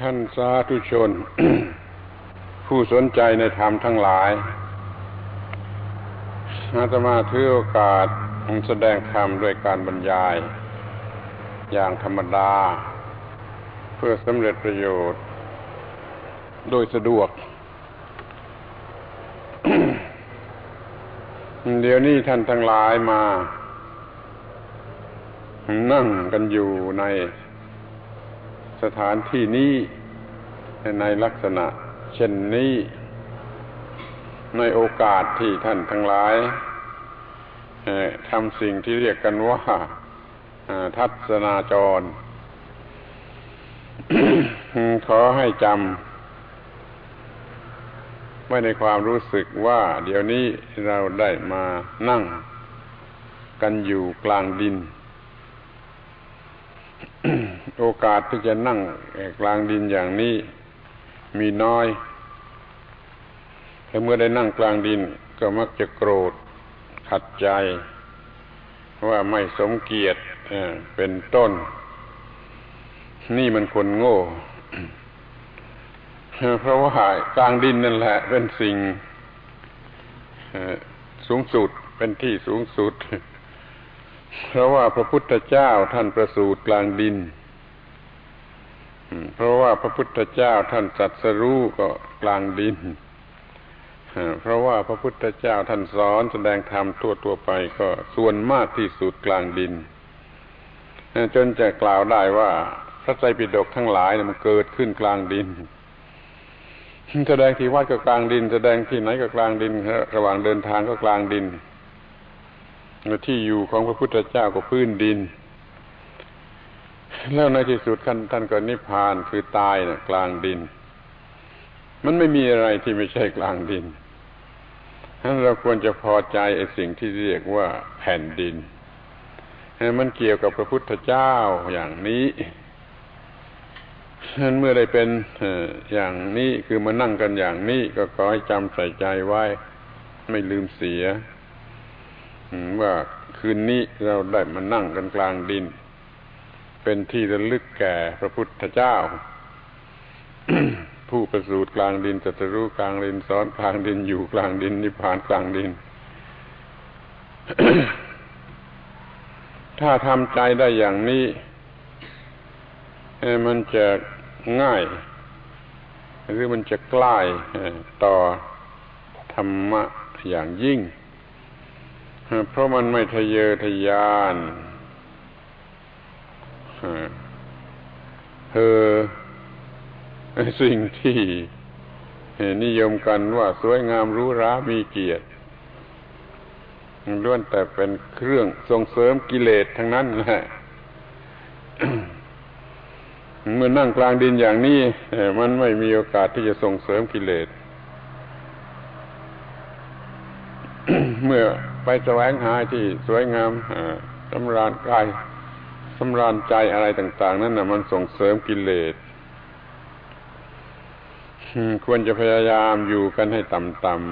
ท่านสาธุชน ผู้สนใจในธรรมทั้งหลายอาตมาถือโอกาสแสดงธรรมด้วยการบรรยาย อย่างธรรมดา เพื่อสำเร็จประโยชน์ โดยสะดวก เดี๋ยวนี้ท่านทั้งหลายมา นั่งกันอยู่ใน สถานที่นี้ในลักษณะ เช่นนี้ ในโอกาสที่ท่านทั้งหลายทำสิ่งที่เรียกกันว่าทัศนาจร ขอให้จำไว้ในความรู้สึกว่า เดี๋ยวนี้เราได้มานั่ง กันอยู่กลางดิน โอกาสที่จะนั่งกลางดินอย่างนี้มีน้อยแต่เมื่อได้นั่งกลางดินก็มักจะโกรธขัดใจว่าไม่สมเกียรติเป็นต้น นี่มันคนโง่ เพราะว่ากลางดินนั่นแหละ เป็นสิ่งสูงสุดเป็นที่สูงสุด เพราะว่าพระพุทธเจ้าท่านประสูติกลางดิน เพราะว่าพระพุทธเจ้าท่านจัดสรู้ก็กลางดิน เพราะว่าพระพุทธเจ้าท่านสอนแสดงธรรมทั่วตัวไปก็ส่วนมากที่สุดกลางดิน จนจะกล่าวได้ว่าพระไตรปิฎกทั้งหลายมันเกิดขึ้นกลางดิน แสดงที่วัดก็กลางดิน แสดงที่ไหนก็กลางดินระหว่างเดินทางก็กลางดินที่อยู่ของพระพุทธเจ้าก็พื้นดิน แล้วในที่สุดท่านท่านก็นิพพานคือตายนะกลางดิน มันไม่มีอะไรที่ไม่ใช่กลางดินฉะนั้นเราควรจะพอใจไอ้สิ่งที่เรียกว่าแผ่นดิน มันเกี่ยวกับพระพุทธเจ้าอย่างนี้ฉะนั้นเมื่อได้เป็นอย่างนี้คือมานั่งกันอย่างนี้ก็ขอให้จำใส่ใจไว้ ไม่ลืมเสียว่าคืนนี้เราได้มานั่งกันกลางดิน เป็นที่ระลึกแก่พระพุทธเจ้า ผู้ประสูติกลางดินจัตรู้กลางดินสอนกลางดินอยู่กลางดิน นิพพานกลางดิน ถ้าทำใจได้อย่างนี้มันจะง่าย หรือมันจะใกล้ต่อธรรมะอย่างยิ่ง เพราะมันไม่ทะเยอทะยาน เธอสิ่งที่นิยมกันว่าสวยงามรู้รามีเกียรติล้วนแต่เป็นเครื่องส่งเสริมกิเลสทั้งนั้นแหละเมื่อนั่งกลางดินอย่างนี้มันไม่มีโอกาสที่จะส่งเสริมกิเลส เมื่อไปแสวงหาที่สวยงามสำราญกาย สำราญใจอะไรต่าง ๆ นั่นนะมันส่งเสริมกิเลสควรจะพยายามอยู่กันให้ต่ำ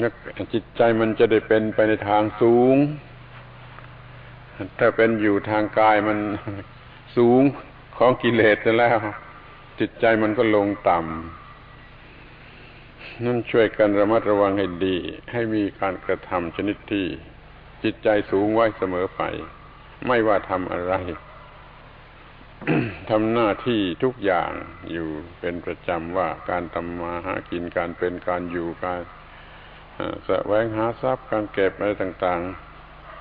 ๆนักจิตใจมันจะได้เป็นไปในทางสูง ถ้าเป็นอยู่ทางกายมันสูงของกิเลสแล้ว จิตใจมันก็ลงต่ำ นั่นช่วยกันระมัดระวังให้ดี ให้มีการกระทำชนิดที่จิตใจสูงไว้เสมอไป ไม่ว่าทำอะไรทำหน้าที่ทุกอย่างอยู่เป็นประจำว่าการทำมาหากินการเป็นการอยู่การแสวงหาทรัพย์การเก็บอะไรต่าง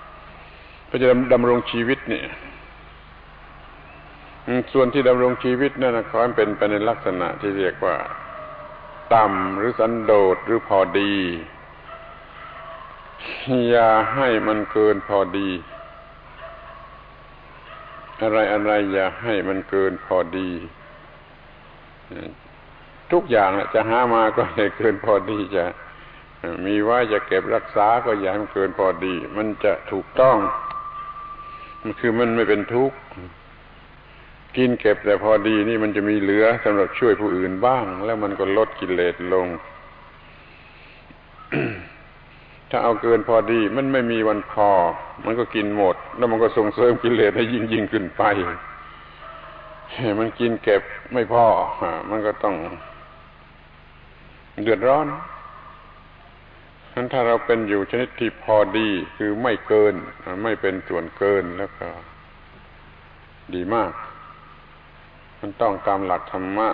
ๆเพื่อจะดำรงชีวิตเนี่ย ส่วนที่ดำรงชีวิตนั่นนะขอให้เป็นไปในลักษณะที่เรียกว่า ต่ำหรือสันโดษหรือพอดี อย่าให้มันเกินพอดี อะไรอะไรอย่าให้มันเกินพอดี ทุกอย่างจะหามาก็อย่าเกินพอดีจะมีว่าจะเก็บรักษาก็อย่าให้มันเกินพอดี มันจะถูกต้อง มันคือมันไม่เป็นทุกข์ กินเก็บแต่พอดีนี่มันจะมีเหลือสำหรับช่วยผู้อื่นบ้าง แล้วมันก็ลดกิเลสลง ถ้าเอาเกินพอดีมันไม่มีวันพอ มันก็กินหมด แล้วมันก็ส่งเสริมกิเลสให้ยิ่งยิ่งขึ้นไปมันกินเก็บไม่พอมันก็ต้องเดือดร้อนนั้นถ้าเราเป็นอยู่ชนิดที่พอดีคือไม่เกิน ไม่เป็นส่วนเกินแล้วก็ ดีมาก มันต้องตามหลักธรรมะ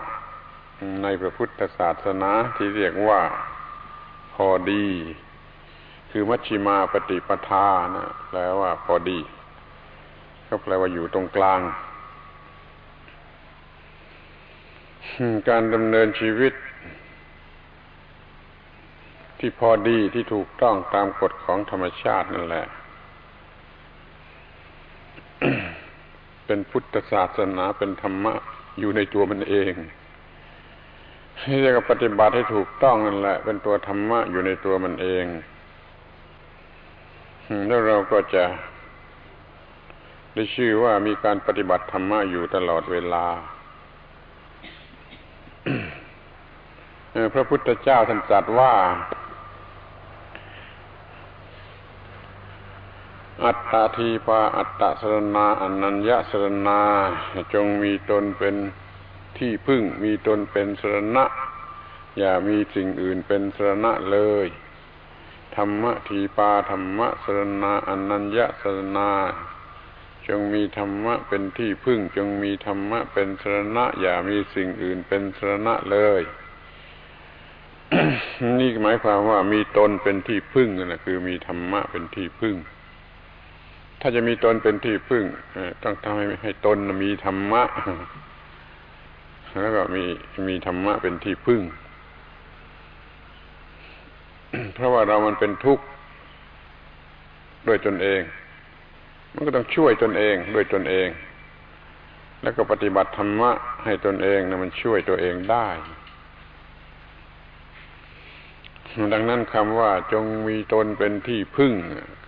ในพระพุทธศาสนาที่เรียกว่าพอดี คือมัชชิมาปฏิปทานะแปลว่าพอดีก็แปลว่าอยู่ตรงกลาง การดำเนินชีวิต ที่พอดีที่ถูกต้องตามกฎของธรรมชาตินั่นแหละ เป็นพุทธศาสนาเป็นธรรมะ อยู่ในตัวมันเองที่จะปฏิบัติให้ถูกต้องนั่นแหละ เป็นตัวธรรมะอยู่ในตัวมันเองแล้วเราก็จะได้ชื่อว่ามีการปฏิบัติธรรมะอยู่ตลอดเวลาพระพุทธเจ้าท่านตรัสว่า อัตตาทีปาอัตตะสรณาอนัญญสรณา จงมีตนเป็นที่พึ่ง มีตนเป็นสรณะ อย่ามีสิ่งอื่นเป็นสรณะเลย ธรรมะทีปาธรรมะสรณาอนัญญสรณา จงมีธรรมะเป็นที่พึ่ง จงมีธรรมะเป็นสรณะ อย่ามีสิ่งอื่นเป็นสรณะเลยนี่หมายความว่ามีตนเป็นที่พึ่งนะคือมีธรรมะเป็นที่พึ่ง ถ้าจะมีตนเป็นที่พึ่งต้องทำให้ให้ตนมีธรรมะ แล้วก็มีมีธรรมะเป็นที่พึ่ง เพราะว่าเรามันเป็นทุกข์ด้วยตนเอง มันก็ต้องช่วยตนเองด้วยตนเอง แล้วก็ปฏิบัติธรรมะให้ตนเองนะมันช่วยตัวเองได้ ดังนั้นคำว่าจงมีตนเป็นที่พึ่ง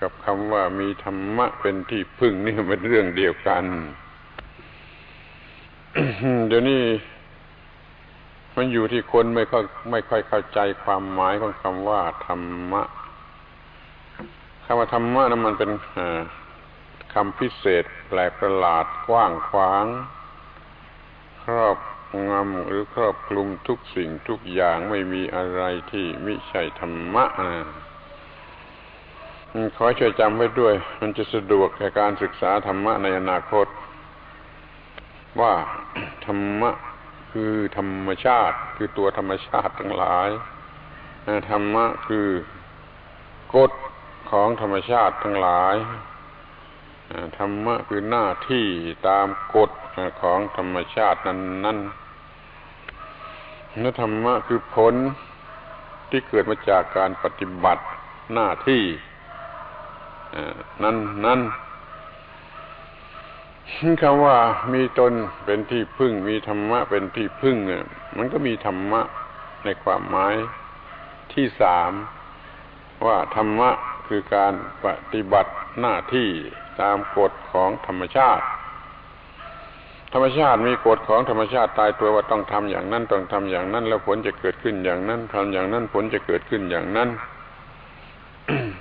กับคำว่ามีธรรมะเป็นที่พึ่งนี่เป็นเรื่องเดียวกันเดี๋ยวนี้มันอยู่ที่คนไม่ค่อยไม่ค่อยเข้าใจความหมายของคำว่าธรรมะคำว่าธรรมะนั้นมันเป็นคำพิเศษแปลกประหลาดกว้างขวาง ครอบ งำหรือครอบคลุมทุกสิ่งทุกอย่างไม่มีอะไรที่มิใช่ธรรมะขอช่วยจำไว้ด้วย มันจะสะดวกแก่การศึกษาธรรมะในอนาคต ว่าธรรมะคือธรรมชาติ คือตัวธรรมชาติทั้งหลายธรรมะคือกฎของธรรมชาติทั้งหลาย ธรรมะคือหน้าที่ตามกฎของธรรมชาตินั้นนั้นนธรรมะคือผลที่เกิดมาจากการปฏิบัติหน้าที่นั้นนั้นคำว่ามีตนเป็นที่พึ่ง มีธรรมะเป็นที่พึ่งเนี่ยมันก็มีธรรมะในความหมายที่สามว่าธรรมะคือการปฏิบัติ หน้าที่ตามกฎของธรรมชาติ ธรรมชาติมีกฎของธรรมชาติตายตัวว่าต้องทำอย่างนั้นต้องทำอย่างนั้น แล้วผลจะเกิดขึ้นอย่างนั้นทำอย่างนั้นผลจะเกิดขึ้นอย่างนั้น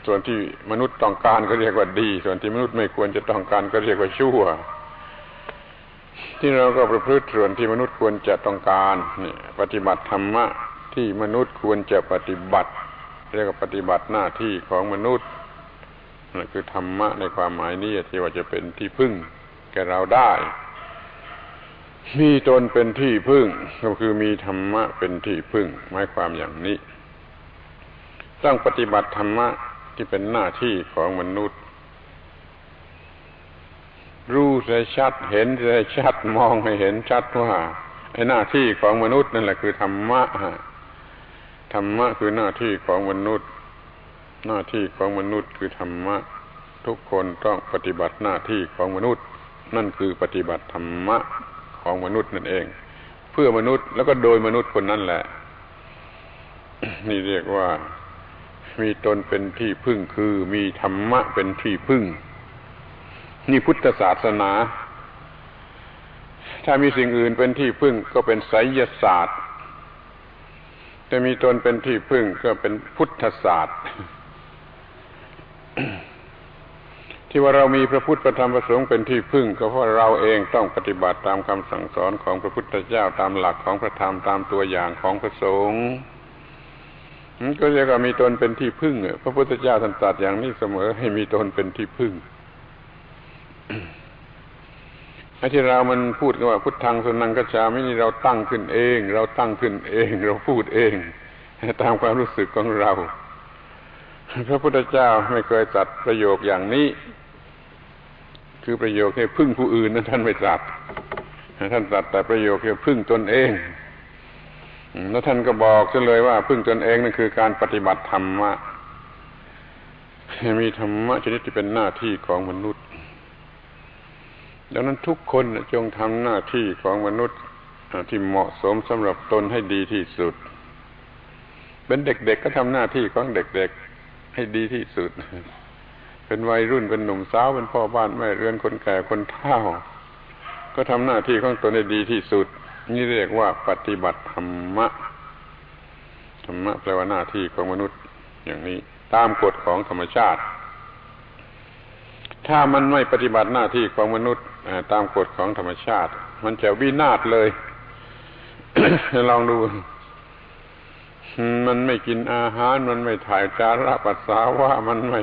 ส่วนที่มนุษย์ต้องการก็เรียกว่าดี ส่วนที่มนุษย์ไม่ควรจะต้องการก็เรียกว่าชั่ว ที่เราก็ประพฤติส่วนที่มนุษย์ควรจะต้องการนี่ปฏิบัติธรรมะที่มนุษย์ควรจะปฏิบัติ เรียกว่าปฏิบัติหน้าที่ของมนุษย์ นั่นคือธรรมะในความหมายนี้ที่ว่าจะเป็นที่พึ่งแก่เราได้มีตนเป็นที่พึ่ง ก็คือมีธรรมะเป็นที่พึ่งหมายความอย่างนี้ ต้องปฏิบัติธรรมะที่เป็นหน้าที่ของมนุษย์ รู้ใช้ชัดเห็นใช้ชัดมองให้เห็นชัดว่าไอ้หน้าที่ของมนุษย์นั่นแหละคือธรรมะธรรมะคือหน้าที่ของมนุษย์ หน้าที่ของมนุษย์คือธรรมะ ทุกคนต้องปฏิบัติหน้าที่ของมนุษย์ นั่นคือปฏิบัติธรรมะของมนุษย์นั่นเอง เพื่อมนุษย์แล้วก็โดยมนุษย์คนนั้นแหละ นี่เรียกว่ามีตนเป็นที่พึ่งคือมีธรรมะเป็นที่พึ่ง นี่พุทธศาสนา ถ้ามีสิ่งอื่นเป็นที่พึ่งก็เป็นไสยศาสตร์แต่มีตนเป็นที่พึ่งก็เป็นพุทธศาสตร์ ที่ว่าเรามีพระพุทธพระธรรมพระสงฆ์เป็นที่พึ่ง ก็เพราะเราเองต้องปฏิบัติตามคำสั่งสอนของพระพุทธเจ้าตามหลักของพระธรรมตามตัวอย่างของพระสงฆ์ก็เรียกว่ามีตนเป็นที่พึ่งพระพุทธเจ้าท่านตรัสอย่างนี้เสมอให้มีตนเป็นที่พึ่งไอ้ที่เรามันพูดกันว่าพุทธังสนังกัจฉาไม่นี่เราตั้งขึ้นเอง เราตั้งขึ้นเอง เราพูดเอง ตามความรู้สึกของเรา พระพุทธเจ้าไม่เคยตรัสประโยคอย่างนี้ คือประโยคให้พึ่งผู้อื่นนั้นท่านไม่ตรัสท่านตรัสแต่ประโยคให้พึ่งตนเองแล้วท่านก็บอกซะเลยว่า พึ่งตนเองนั่นคือการปฏิบัติธรรมะมีธรรมะชนิดที่เป็นหน้าที่ของมนุษย์ ดังนั้นทุกคนจงทำหน้าที่ของมนุษย์ที่เหมาะสมสำหรับตนให้ดีที่สุด เป็นเด็กๆกก็ทำหน้าที่ของเด็กๆ ให้ดีที่สุด เป็นวัยรุ่นเป็นหนุ่มสาวเป็นพ่อบ้านแม่เรือนคนแก่คนเฒ่า ก็ทำหน้าที่ของตนให้ดีที่สุด นี่เรียกว่าปฏิบัติธรรมะธรรมะแปลว่าหน้าที่ของมนุษย์อย่างนี้ ตามกฎของธรรมชาติ ถ้ามันไม่ปฏิบัติหน้าที่ของมนุษย์ตามกฎของธรรมชาติ มันจะวินาศเลยลองดู มันไม่กินอาหาร มันไม่ถ่ายจาระปัสสาวะมันไม่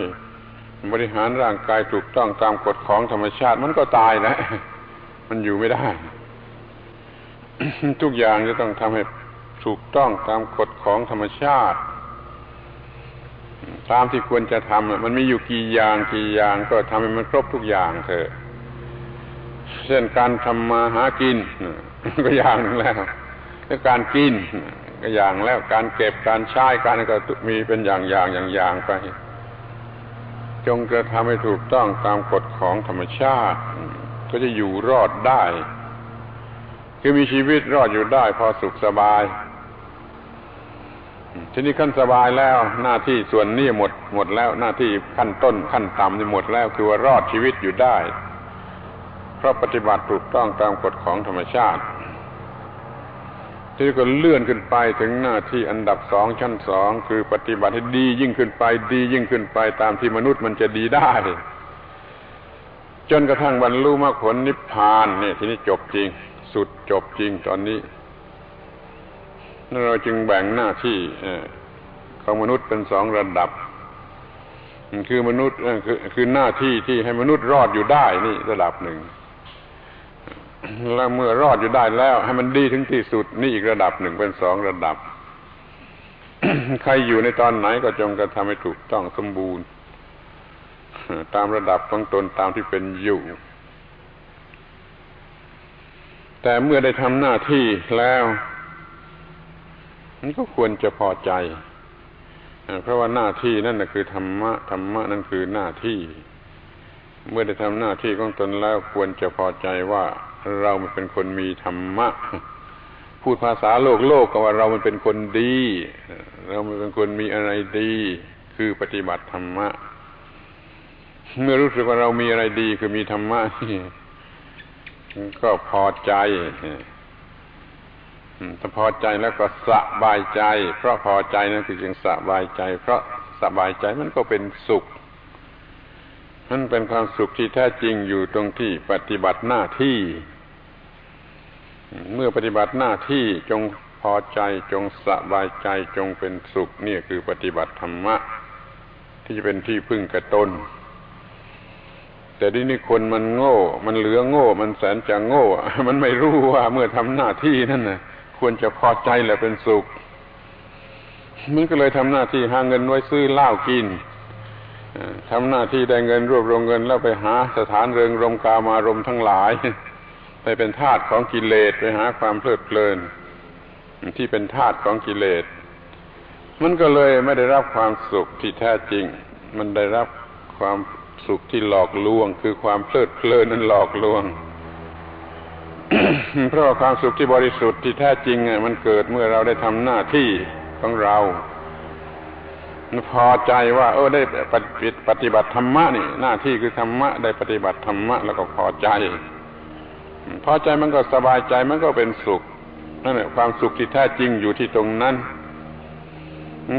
บริหารร่างกายถูกต้องตามกฎของธรรมชาติ มันก็ตายนะมันอยู่ไม่ได้ ทุกอย่างจะต้องทำให้ถูกต้องตามกฎของธรรมชาติ ตามที่ควรจะทำมันมีอยู่กี่อย่างกี่อย่างก็ทำให้มันครบทุกอย่างเถอะเช่นการทำมาหากิน ก็อย่างหนึ่งแล้วแล้วการกิน อย่างแล้วการเก็บการใช้การก็มีเป็นอย่างอย่างอย่างอย่างไป จงกระทำให้ถูกต้องตามกฎของธรรมชาติ ก็จะอยู่รอดได้ คือมีชีวิตรอดอยู่ได้พอสุขสบาย ทีนี้ขั้นสบายแล้วหน้าที่ส่วนนี้หมดหมดแล้วหน้าที่ขั้นต้นขั้นต่ำนี่หมดแล้วคือว่ารอดชีวิตอยู่ได้ เพราะปฏิบัติถูกต้องตามกฎของธรรมชาติ ที่ก็เลื่อนขึ้นไปถึงหน้าที่อันดับสองชั้นสองคือปฏิบัติให้ดียิ่งขึ้นไป ดียิ่งขึ้นไปตามที่มนุษย์มันจะดีได้ จนกระทั่งบรรลุมรรคผลนิพพานเนี่ยทีนี้จบจริง สุดจบจริงตอนนี้เราจึงแบ่งหน้าที่ของมนุษย์เป็นสองระดับคือมนุษย์คือคือหน้าที่ที่ให้มนุษย์รอดอยู่ได้นี่ระดับหนึ่ง แล้วเมื่อรอดอยู่ได้แล้ว ให้มันดีถึงที่สุดนี่อีกระดับหนึ่งเป็นสองระดับ ใครอยู่ในตอนไหนก็จงกระทำให้ถูกต้องสมบูรณ์ ตามระดับของตนตามที่เป็นอยู่ แต่เมื่อได้ทำหน้าที่แล้วมันก็ควรจะพอใจเพราะว่าหน้าที่นั่นคือธรรมะธรรมะนั่นคือหน้าที่ เมื่อได้ทำหน้าที่ของตนแล้วควรจะพอใจว่า เรามันเป็นคนมีธรรมะ พูดภาษาโลกโลกก็ว่าเรามันเป็นคนดี เรามันเป็นคนมีอะไรดี คือปฏิบัติธรรมะ เมื่อรู้สึกว่าเรามีอะไรดีคือมีธรรมะก็พอใจถ้าพอใจแล้วก็สบายใจ เพราะพอใจนั่นคือจึงสบายใจ เพราะสบายใจมันก็เป็นสุข นั่นเป็นความสุขที่แท้จริงอยู่ตรงที่ปฏิบัติหน้าที่ เมื่อปฏิบัติหน้าที่จงพอใจจงสบายใจจงเป็นสุขนี่คือปฏิบัติธรรมะ ที่จะเป็นที่พึ่งกระตนแต่ดีนี่คนมันโง่ มันเหลือโง่ มันแสนจะโง่ มันไม่รู้ว่าเมื่อทำหน้าที่นั่นนะควรจะพอใจและเป็นสุข มันก็เลยทำหน้าที่หาเงินไว้ซื้อเหล้ากิน ทำหน้าที่ได้เงินรวบรวมเงินแล้วไปหาสถานเริงรมกามารมทั้งหลาย ไปเป็นทาสของกิเลสไปหาความเพลิดเพลิน ที่เป็นทาสของกิเลส มันก็เลยไม่ได้รับความสุขที่แท้จริง มันได้รับความสุขที่หลอกลวง คือความเพลิดเพลินนั้นหลอกลวง เพราะความสุขที่บริสุทธิ์ที่แท้จริงมันเกิดเมื่อเราได้ทำหน้าที่ของเรา พอใจว่า เออได้ปฏิบัติธรรมะนี่ หน้าที่คือธรรมะได้ปฏิบัติธรรมะแล้วก็พอใจ พอใจมันก็สบายใจมันก็เป็นสุขนั่นแหละความสุขที่แท้จริงอยู่ที่ตรงนั้น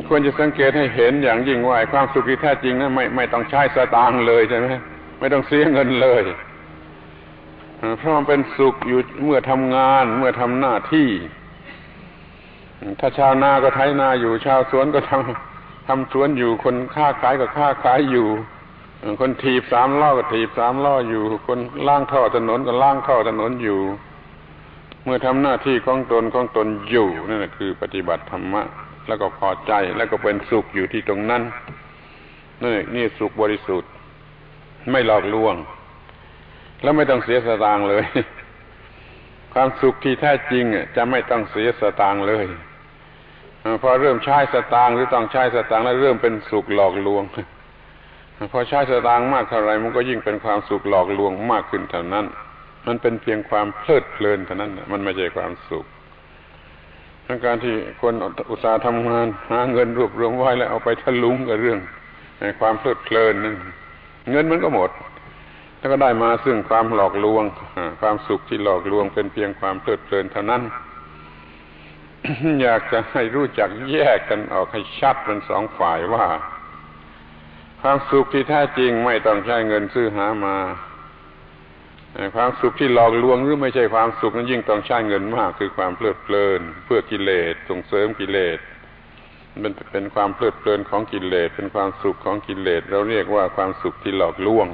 ควรจะสังเกตให้เห็นอย่างยิ่งว่าความสุขที่แท้จริงนั้นไม่ไม่ต้องใช้สตางค์เลยใช่ไหมไม่ต้องเสียเงินเลยเพราะมันเป็นสุขอยู่เมื่อทำงานเมื่อทำหน้าที่ ถ้าชาวนาก็ไถนาอยู่ชาวสวนก็ทำ ทำสวนอยู่ คนค้าขายก็ค้าขายอยู่ คนถีบสามล้อก็ถีบสามล้ออยู่ คนล่างท่อถนนก็ล่างท่อถนนอยู่ เมื่อทำหน้าที่ของตนของตนอยู่นั่นคือ ปฏิบัติธรรมะ แล้วก็พอใจแล้วก็เป็นสุขอยู่ที่ตรงนั้นนี่นี่สุขบริสุทธิ์ ไม่หลอกลวง แล้วไม่ต้องเสียสตางค์เลย ความสุขที่แท้จริงจะไม่ต้องเสียสตางค์เลย พอเริ่มใช้สตางค์หรือต้องใช้สตางค์แล้วเริ่มเป็นสุขหลอกลวงพอใช้สตางค์มากเท่าไรมันก็ยิ่งเป็นความสุขหลอกลวงมากขึ้นเท่านั้น มันเป็นเพียงความเพลิดเพลินเท่านั้น มันไม่ใช่ความสุขทั้งการที่คนอุตสาห์ทำงานหาเงินรวบรวมไว้แล้วเอาไปทะลุงกับเรื่องความเพลิดเพลินนั่นเงินมันก็หมด แล้วก็ได้มาซึ่งความหลอกลวงความสุขที่หลอกลวงเป็นเพียงความเพลิดเพลินเท่านั้น อยากจะให้รู้จักแยกกันออกให้ชัดเป็นสองฝ่ายว่า ความสุขที่แท้จริงไม่ต้องใช้เงินซื้อหามา ความสุขที่หลอกลวงหรือไม่ใช่ความสุขนั้นยิ่งต้องใช้เงินมาก คือความเพลิดเพลิน เพื่อกิเลสส่งเสริมกิเลสมันเป็นความเพลิดเพลินของกิเลสเป็นความสุขของกิเลสเราเรียกว่าความสุขที่หลอกลวง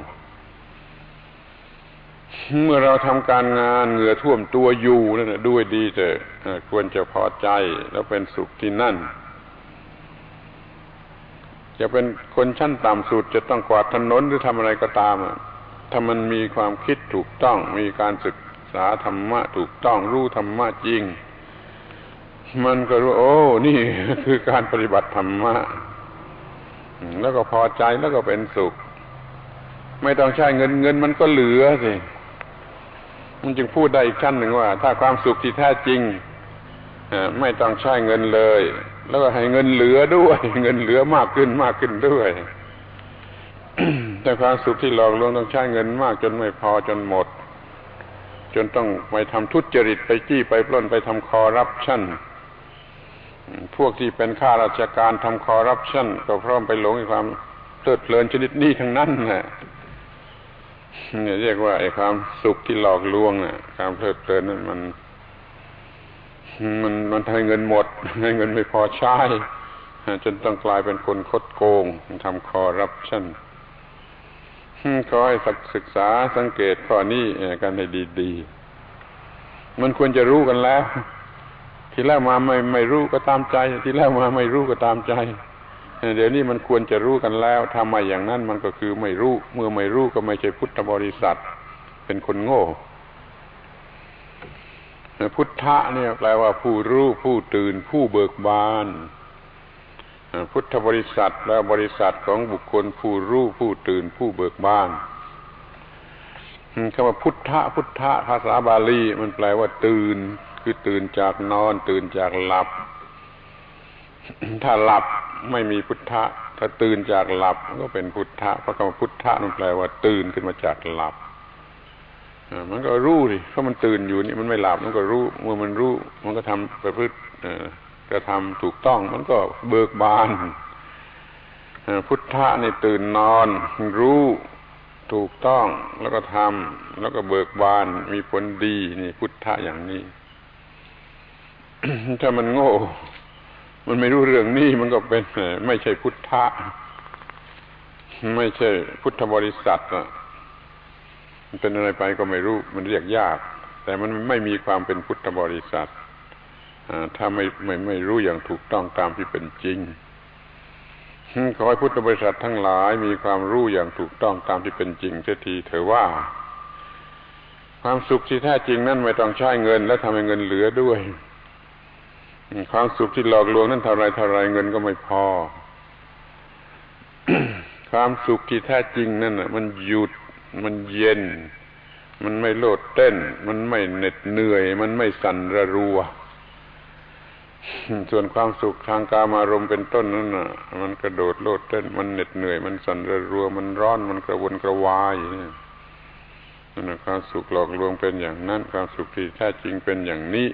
เมื่อเราทำการงานเหงื่อท่วมตัวอยู่นั่นด้วยดีเถอะควรจะพอใจแล้วเป็นสุขที่นั่น จะเป็นคนชั้นต่ำสุดจะต้องกวาดถนนหรือทำอะไรก็ตามถ้ามันมีความคิดถูกต้อง มีการศึกษาธรรมะถูกต้องรู้ธรรมะจริง มันก็รู้โอ้ นี่คือการปฏิบัติธรรมะ แล้วก็พอใจแล้วก็เป็นสุข ไม่ต้องใช้เงินเงินมันก็เหลือสิ มันจึงพูดได้อีกชั้นหนึ่งว่า ถ้าความสุขที่แท้จริงไม่ต้องใช้เงินเลย แล้วก็ให้เงินเหลือด้วย เงินเหลือมากขึ้นมากขึ้นด้วย แต่ความสุขที่หลอกลวงต้องใช้เงินมากจนไม่พอจนหมด จนต้องไปทำทุจริตไปจี้ไปปล้นไปทำคอร์รัปชันพวกที่เป็นข้าราชการทำคอร์รัปชันก็พร้อมไปหลงในความเพลิดเพลินชนิดนี้ทั้งนั้นแหละ เนี่ยเรียกว่าไอ้ความสุขที่หลอกลวงน่ะความเพลิดเพลินนั้นมันมันมันให้เงินหมดให้เงินไม่พอใช้จนต้องกลายเป็นคนคดโกงทำคอร์รัปชันขอให้ศึกษาสังเกตข้อนี้กันให้ดีๆ มันควรจะรู้กันแล้ว ทีแรกมาไม่ไม่รู้ก็ตามใจ ทีแรกมาไม่รู้ก็ตามใจ เดี๋ยวนี้มันควรจะรู้กันแล้วทำไมอย่างนั้นมันก็คือไม่รู้ เมื่อไม่รู้ก็ไม่ใช่พุทธบริษัท เป็นคนโง่พุทธะเนี่ยแปลว่าผู้รู้ผู้ตื่นผู้เบิกบาน พุทธบริษัทและบริษัทของบุคคลผู้รู้ผู้ตื่นผู้เบิกบานคำว่าพุทธะพุทธะภาษาบาลีมันแปลว่าตื่น คือตื่นจากนอน ตื่นจากหลับ ถ้าหลับไม่มีพุทธะ ถ้าตื่นจากหลับก็เป็นพุทธะเพราะคำพุทธะนั่นแปลว่าตื่นขึ้นมาจากหลับมันก็รู้ดิเพราะมันตื่นอยู่นี่มันไม่หลับมันก็รู้เมื่อมันรู้ มันก็ทำประพฤติกระทำถูกต้อง มันก็เบิกบานพุทธะนี่ตื่นนอน รู้ถูกต้องแล้วก็ทำแล้วก็เบิกบานมีผลดีนี่พุทธะอย่างนี้ ถ้ามันโง่ มันไม่รู้เรื่องนี้มันก็เป็นไม่ใช่พุทธะ ไม่ใช่พุทธบริษัทอะมันเป็นอะไรไปก็ไม่รู้ มันเรียกยาก แต่มันไม่มีความเป็นพุทธบริษัทถ้าไม่ไม่ไม่รู้อย่างถูกต้องตามที่เป็นจริงขอให้พุทธบริษัททั้งหลายมีความรู้อย่างถูกต้องตามที่เป็นจริงเสียทีเถอะว่า ความสุขที่แท้จริงนั้นไม่ต้องใช้เงิน และทำให้เงินเหลือด้วย ความสุขที่หลอกลวงนั้นเท่าไรเท่าไรเงินก็ไม่พอ ความสุขที่แท้จริงนั่นน่ะมันหยุด มันเย็น มันไม่โลดเต้น มันไม่เหน็ดเหนื่อย มันไม่สั่นระรัว ส่วนความสุขทางกามารมณ์เป็นต้นนั่นน่ะ มันกระโดดโลดเต้น มันเหน็ดเหนื่อย มันสั่นระรัว มันร้อน มันกระวนกระวายนี่นั่นความสุขหลอกลวงเป็นอย่างนั้น ความสุขที่แท้จริงเป็นอย่างนี้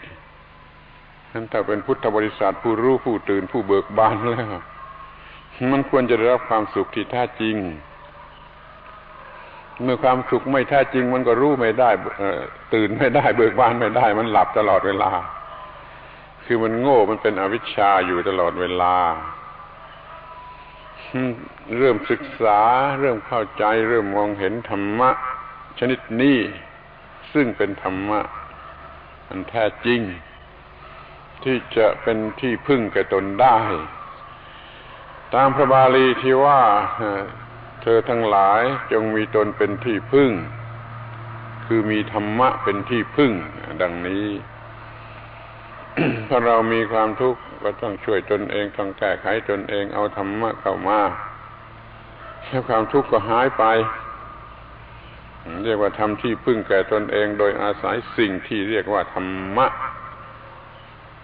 ท่านถ้าเป็นพุทธบริษัทผู้รู้ผู้ตื่นผู้เบิกบานแล้วมันควรจะได้รับความสุขที่แท้จริง เมื่อความสุขไม่แท้จริง มันก็รู้ไม่ได้ตื่นไม่ได้ เบิกบานไม่ได้ มันหลับตลอดเวลา คือมันโง่มันเป็นอวิชชาอยู่ตลอดเวลาเริ่มศึกษา เริ่มเข้าใจ เริ่มมองเห็นธรรมะ ชนิดนี้ ซึ่งเป็นธรรมะ มันแท้จริง ที่จะเป็นที่พึ่งแก่ตนได้ ตามพระบาลีที่ว่าเธอทั้งหลายจงมีตนเป็นที่พึ่ง คือมีธรรมะเป็นที่พึ่ง ดังนี้ถ้าเรามีความทุกข์ก็ต้องช่วยตนเองต้องแก้ไขตนเองเอาธรรมะเข้ามาแล้วความทุกข์ก็หายไป เรียกว่าทำที่พึ่งแก่ตนเอง โดยอาศัยสิ่งที่เรียกว่าธรรมะ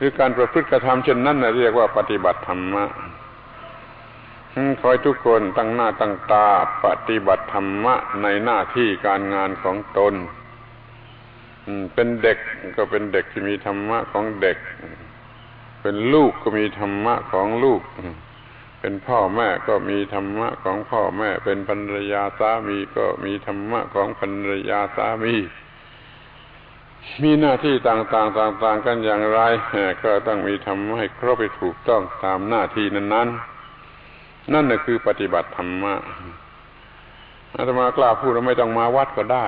รือการประพฤติกระทำเช่นนั้นนะเรียกว่าปฏิบัติธรรมะคอยทุกคนตั้งหน้าตั้งตาปฏิบัติธรรมะในหน้าที่การงานของตนเป็นเด็กก็เป็นเด็กที่มีธรรมะของเด็ก เป็นลูกก็มีธรรมะของลูก เป็นพ่อแม่ก็มีธรรมะของพ่อแม่ เป็นภรรยาสามีก็มีธรรมะของภรรยาสามี มีหน้าที่ต่างๆต่างๆกันอย่างไรก็ต้องมีธรรมะให้ครบไปถูกต้องตามหน้าที่นั้น ๆ นั่นแหละคือปฏิบัติธรรมะอาตมากล้าพูดว่าไม่ต้องมาวัดก็ได้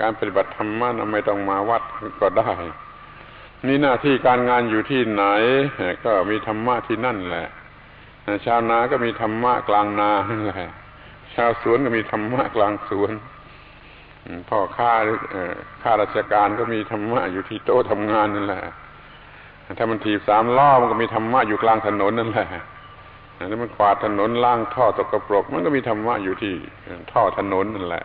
การปฏิบัติธรรมะไม่ต้องมาวัดก็ได้นี่หน้าที่การงานอยู่ที่ไหน ก็มีธรรมะที่นั่นแหละชาวนาก็มีธรรมะกลางนานั่นแหละ ชาวสวนก็มีธรรมะกลางสวน พ่อข้าข้าราชการก็มีธรรมะอยู่ที่โต๊ะทำงานนั่นแหละ ถ้ามันถีบสามล้อมันก็มีธรรมะอยู่กลางถนนนั่นแหละถ้ามันขวาดถนนล่างท่อตกกระปรก มันก็มีธรรมะอยู่ที่ท่อถนนนั่นแหละ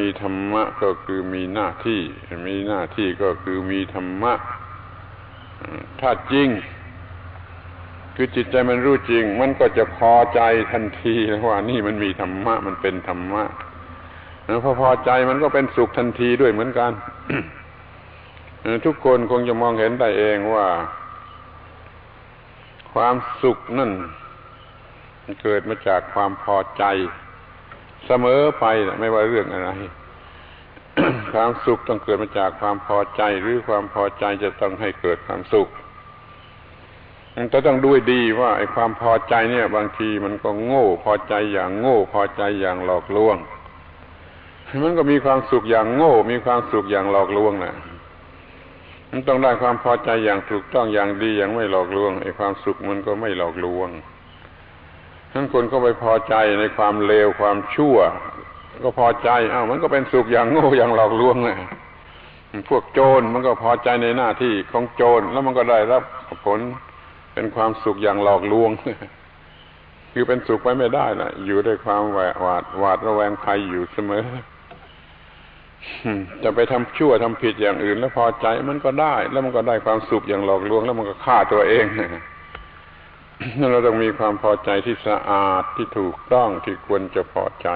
มีธรรมะก็คือมีหน้าที่ มีหน้าที่ก็คือมีธรรมะ ถ้าจริง คือจิตใจมันรู้จริง มันก็จะพอใจทันทีว่านี่มันมีธรรมะ มันเป็นธรรมะ พอพอใจมันก็เป็นสุขทันทีด้วยเหมือนกัน ทุกคนคงจะมองเห็นได้เองว่า ความสุขนั่นเกิดมาจากความพอใจ เสมอไปไม่ว่าเรื่องอะไร ความสุขต้องเกิดมาจากความพอใจ หรือความพอใจจะต้องให้เกิดความสุขแต่ต้องด้วยดีว่าไอ้ความพอใจเนี่ย บางทีมันก็โง่พอใจอย่างโง่พอใจอย่างหลอกลวง มันก็มีความสุขอย่างโง่ มีความสุขอย่างหลอกลวงนะมันต้องได้ความพอใจอย่างถูกต้องอย่างดีอย่างไม่หลอกลวงไอ้ความสุขมันก็ไม่หลอกลวงทั้งคนก็ไปพอใจในความเลวความชั่ว ก็พอใจอ้าวมันก็เป็นสุขอย่างโง่อย่างหลอกลวงไงพวกโจรมันก็พอใจในหน้าที่ของโจรแล้วมันก็ได้รับผลเป็นความสุขอย่างหลอกลวงคือเป็นสุขไว้ไม่ได้นะอยู่ด้วยความหวาดหวาดหวาดระแวงภัยอยู่เสมอ จะไปทำชั่วทำผิดอย่างอื่น แล้วพอใจมันก็ได้ แล้วมันก็ได้ความสุขอย่างหลอกลวง แล้วมันก็ฆ่าตัวเองเราต้องมีความพอใจที่สะอาดที่ถูกต้องที่ควรจะพอใจ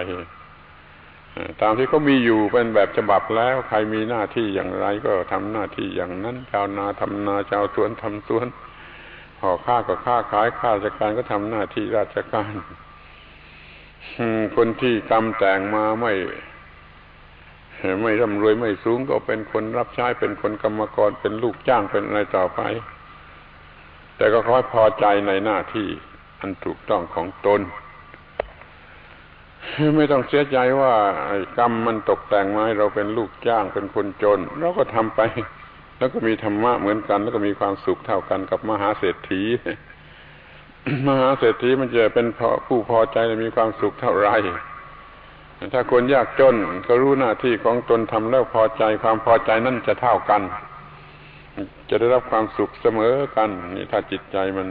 ตามที่เขามีอยู่เป็นแบบฉบับแล้ว ใครมีหน้าที่อย่างไรก็ทำหน้าที่อย่างนั้น ชาวนาทำนาชาวสวนทำสวนพ่อค้าก็ค้าขายข้าราชการก็ทำหน้าที่ราชการคนที่กำแต่งมาไม่ ไม่ร่ำรวยไม่สูงก็เป็นคนรับใช้เป็นคนกรรมกรเป็นลูกจ้างเป็นอะไรต่อไป แต่ก็ค่อยพอใจในหน้าที่อันถูกต้องของตน ไม่ต้องเสียใจว่ากรรมมันตกแต่งมาให้เราเป็นลูกจ้างเป็นคนจน เราก็ทำไป แล้วก็มีธรรมะเหมือนกัน แล้วก็มีความสุขเท่ากันกับมหาเศรษฐีมหาเศรษฐีมันจะเป็นผู้พอใจมีความสุขเท่าไร ถ้าคนยากจนก็รู้หน้าที่ของตนทำแล้วพอใจความพอใจนั่นจะเท่ากัน จะได้รับความสุขเสมอกันนี่ถ้าจิตใจมัน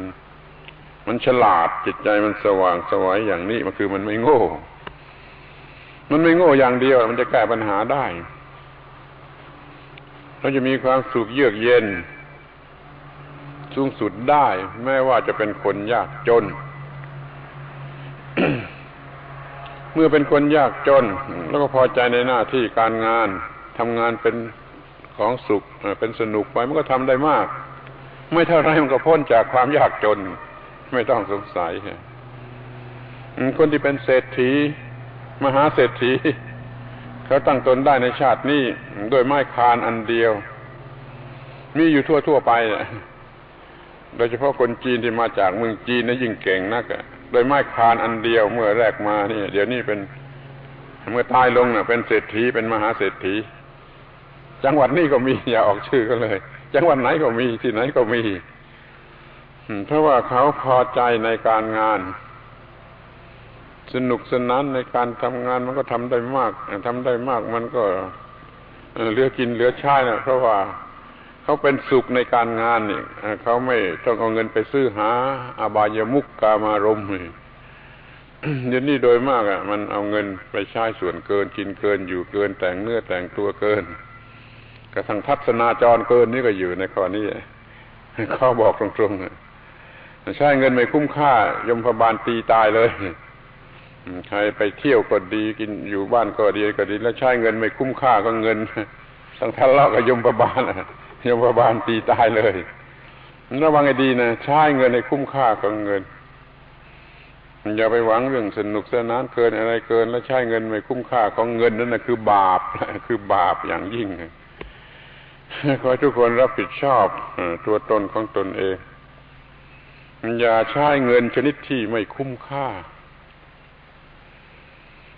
มันฉลาดจิตใจมันสว่างสวัยอย่างนี้มันคือมันไม่โง่ มันไม่โง่อย่างเดียว มันจะแก้ปัญหาได้เราจะมีความสุขเยือกเย็น สูงสุดได้แม้ว่าจะเป็นคนยากจน เมื่อเป็นคนยากจน แล้วก็พอใจในหน้าที่การงานทำงานเป็นของสุขเป็นสนุกไปมันก็ทำได้มาก ไม่เท่าไรมันก็พ้นจากความยากจน ไม่ต้องสงสัยคนที่เป็นเศรษฐี มหาเศรษฐี เขาตั้งตนได้ในชาตินี้โดยไม้คานอันเดียว มีอยู่ทั่วทั่วไปโดยเฉพาะคนจีนที่มาจากเมืองจีนนะยิ่งเก่งนัก โดยไม้คานอันเดียวเมื่อแรกมานี่ เดี๋ยวนี้เป็น เมื่อตายลงนะเป็นเศรษฐีเป็นมหาเศรษฐี จังหวัดนี้ก็มีอย่าออกชื่อก็เลย จังหวัดไหนก็มีที่ไหนก็มีเพราะว่าเขาพอใจในการงาน สนุกสนานในการทำงานมันก็ทำได้มากทำได้มากมันก็เหลือกินเหลือใช้นะเพราะว่า เขาเป็นสุขในการงานนี่เขาไม่ต้องเอาเงินไปซื้อหา อบายมุกกามารมนี่เดี๋ยวนี้โดยมากอะ มันเอาเงินไปใช้ส่วนเกินกินเกินอยู่เกินแต่งเนื้อแต่งตัวเกินกระทั่งทัศนาจรเกินนี่ก็อยู่ในข้อนี้เขาบอกตรงๆใช้เงินไม่คุ้มค่ายมพบาลตีตายเลยใครไปเที่ยวก็ดีกินอยู่บ้านก็ดีก็ดี แล้วใช้เงินไม่คุ้มค่าก็เงินทั้งทะเลาะกับยมพบาล ยมพบาลตีตายเลยระวังให้ดีนะใช้เงินให้คุ้มค่าก็เงิน อย่าไปหวังเรื่องสนุกสนานเกินอะไรเกิน แล้วใช้เงินไม่คุ้มค่าของเงินนั่นนะคือบาปคือบาปอย่างยิ่งขอทุกคนรับผิดชอบตัวตนของตนเองอย่าใช้เงินชนิดที่ไม่คุ้มค่า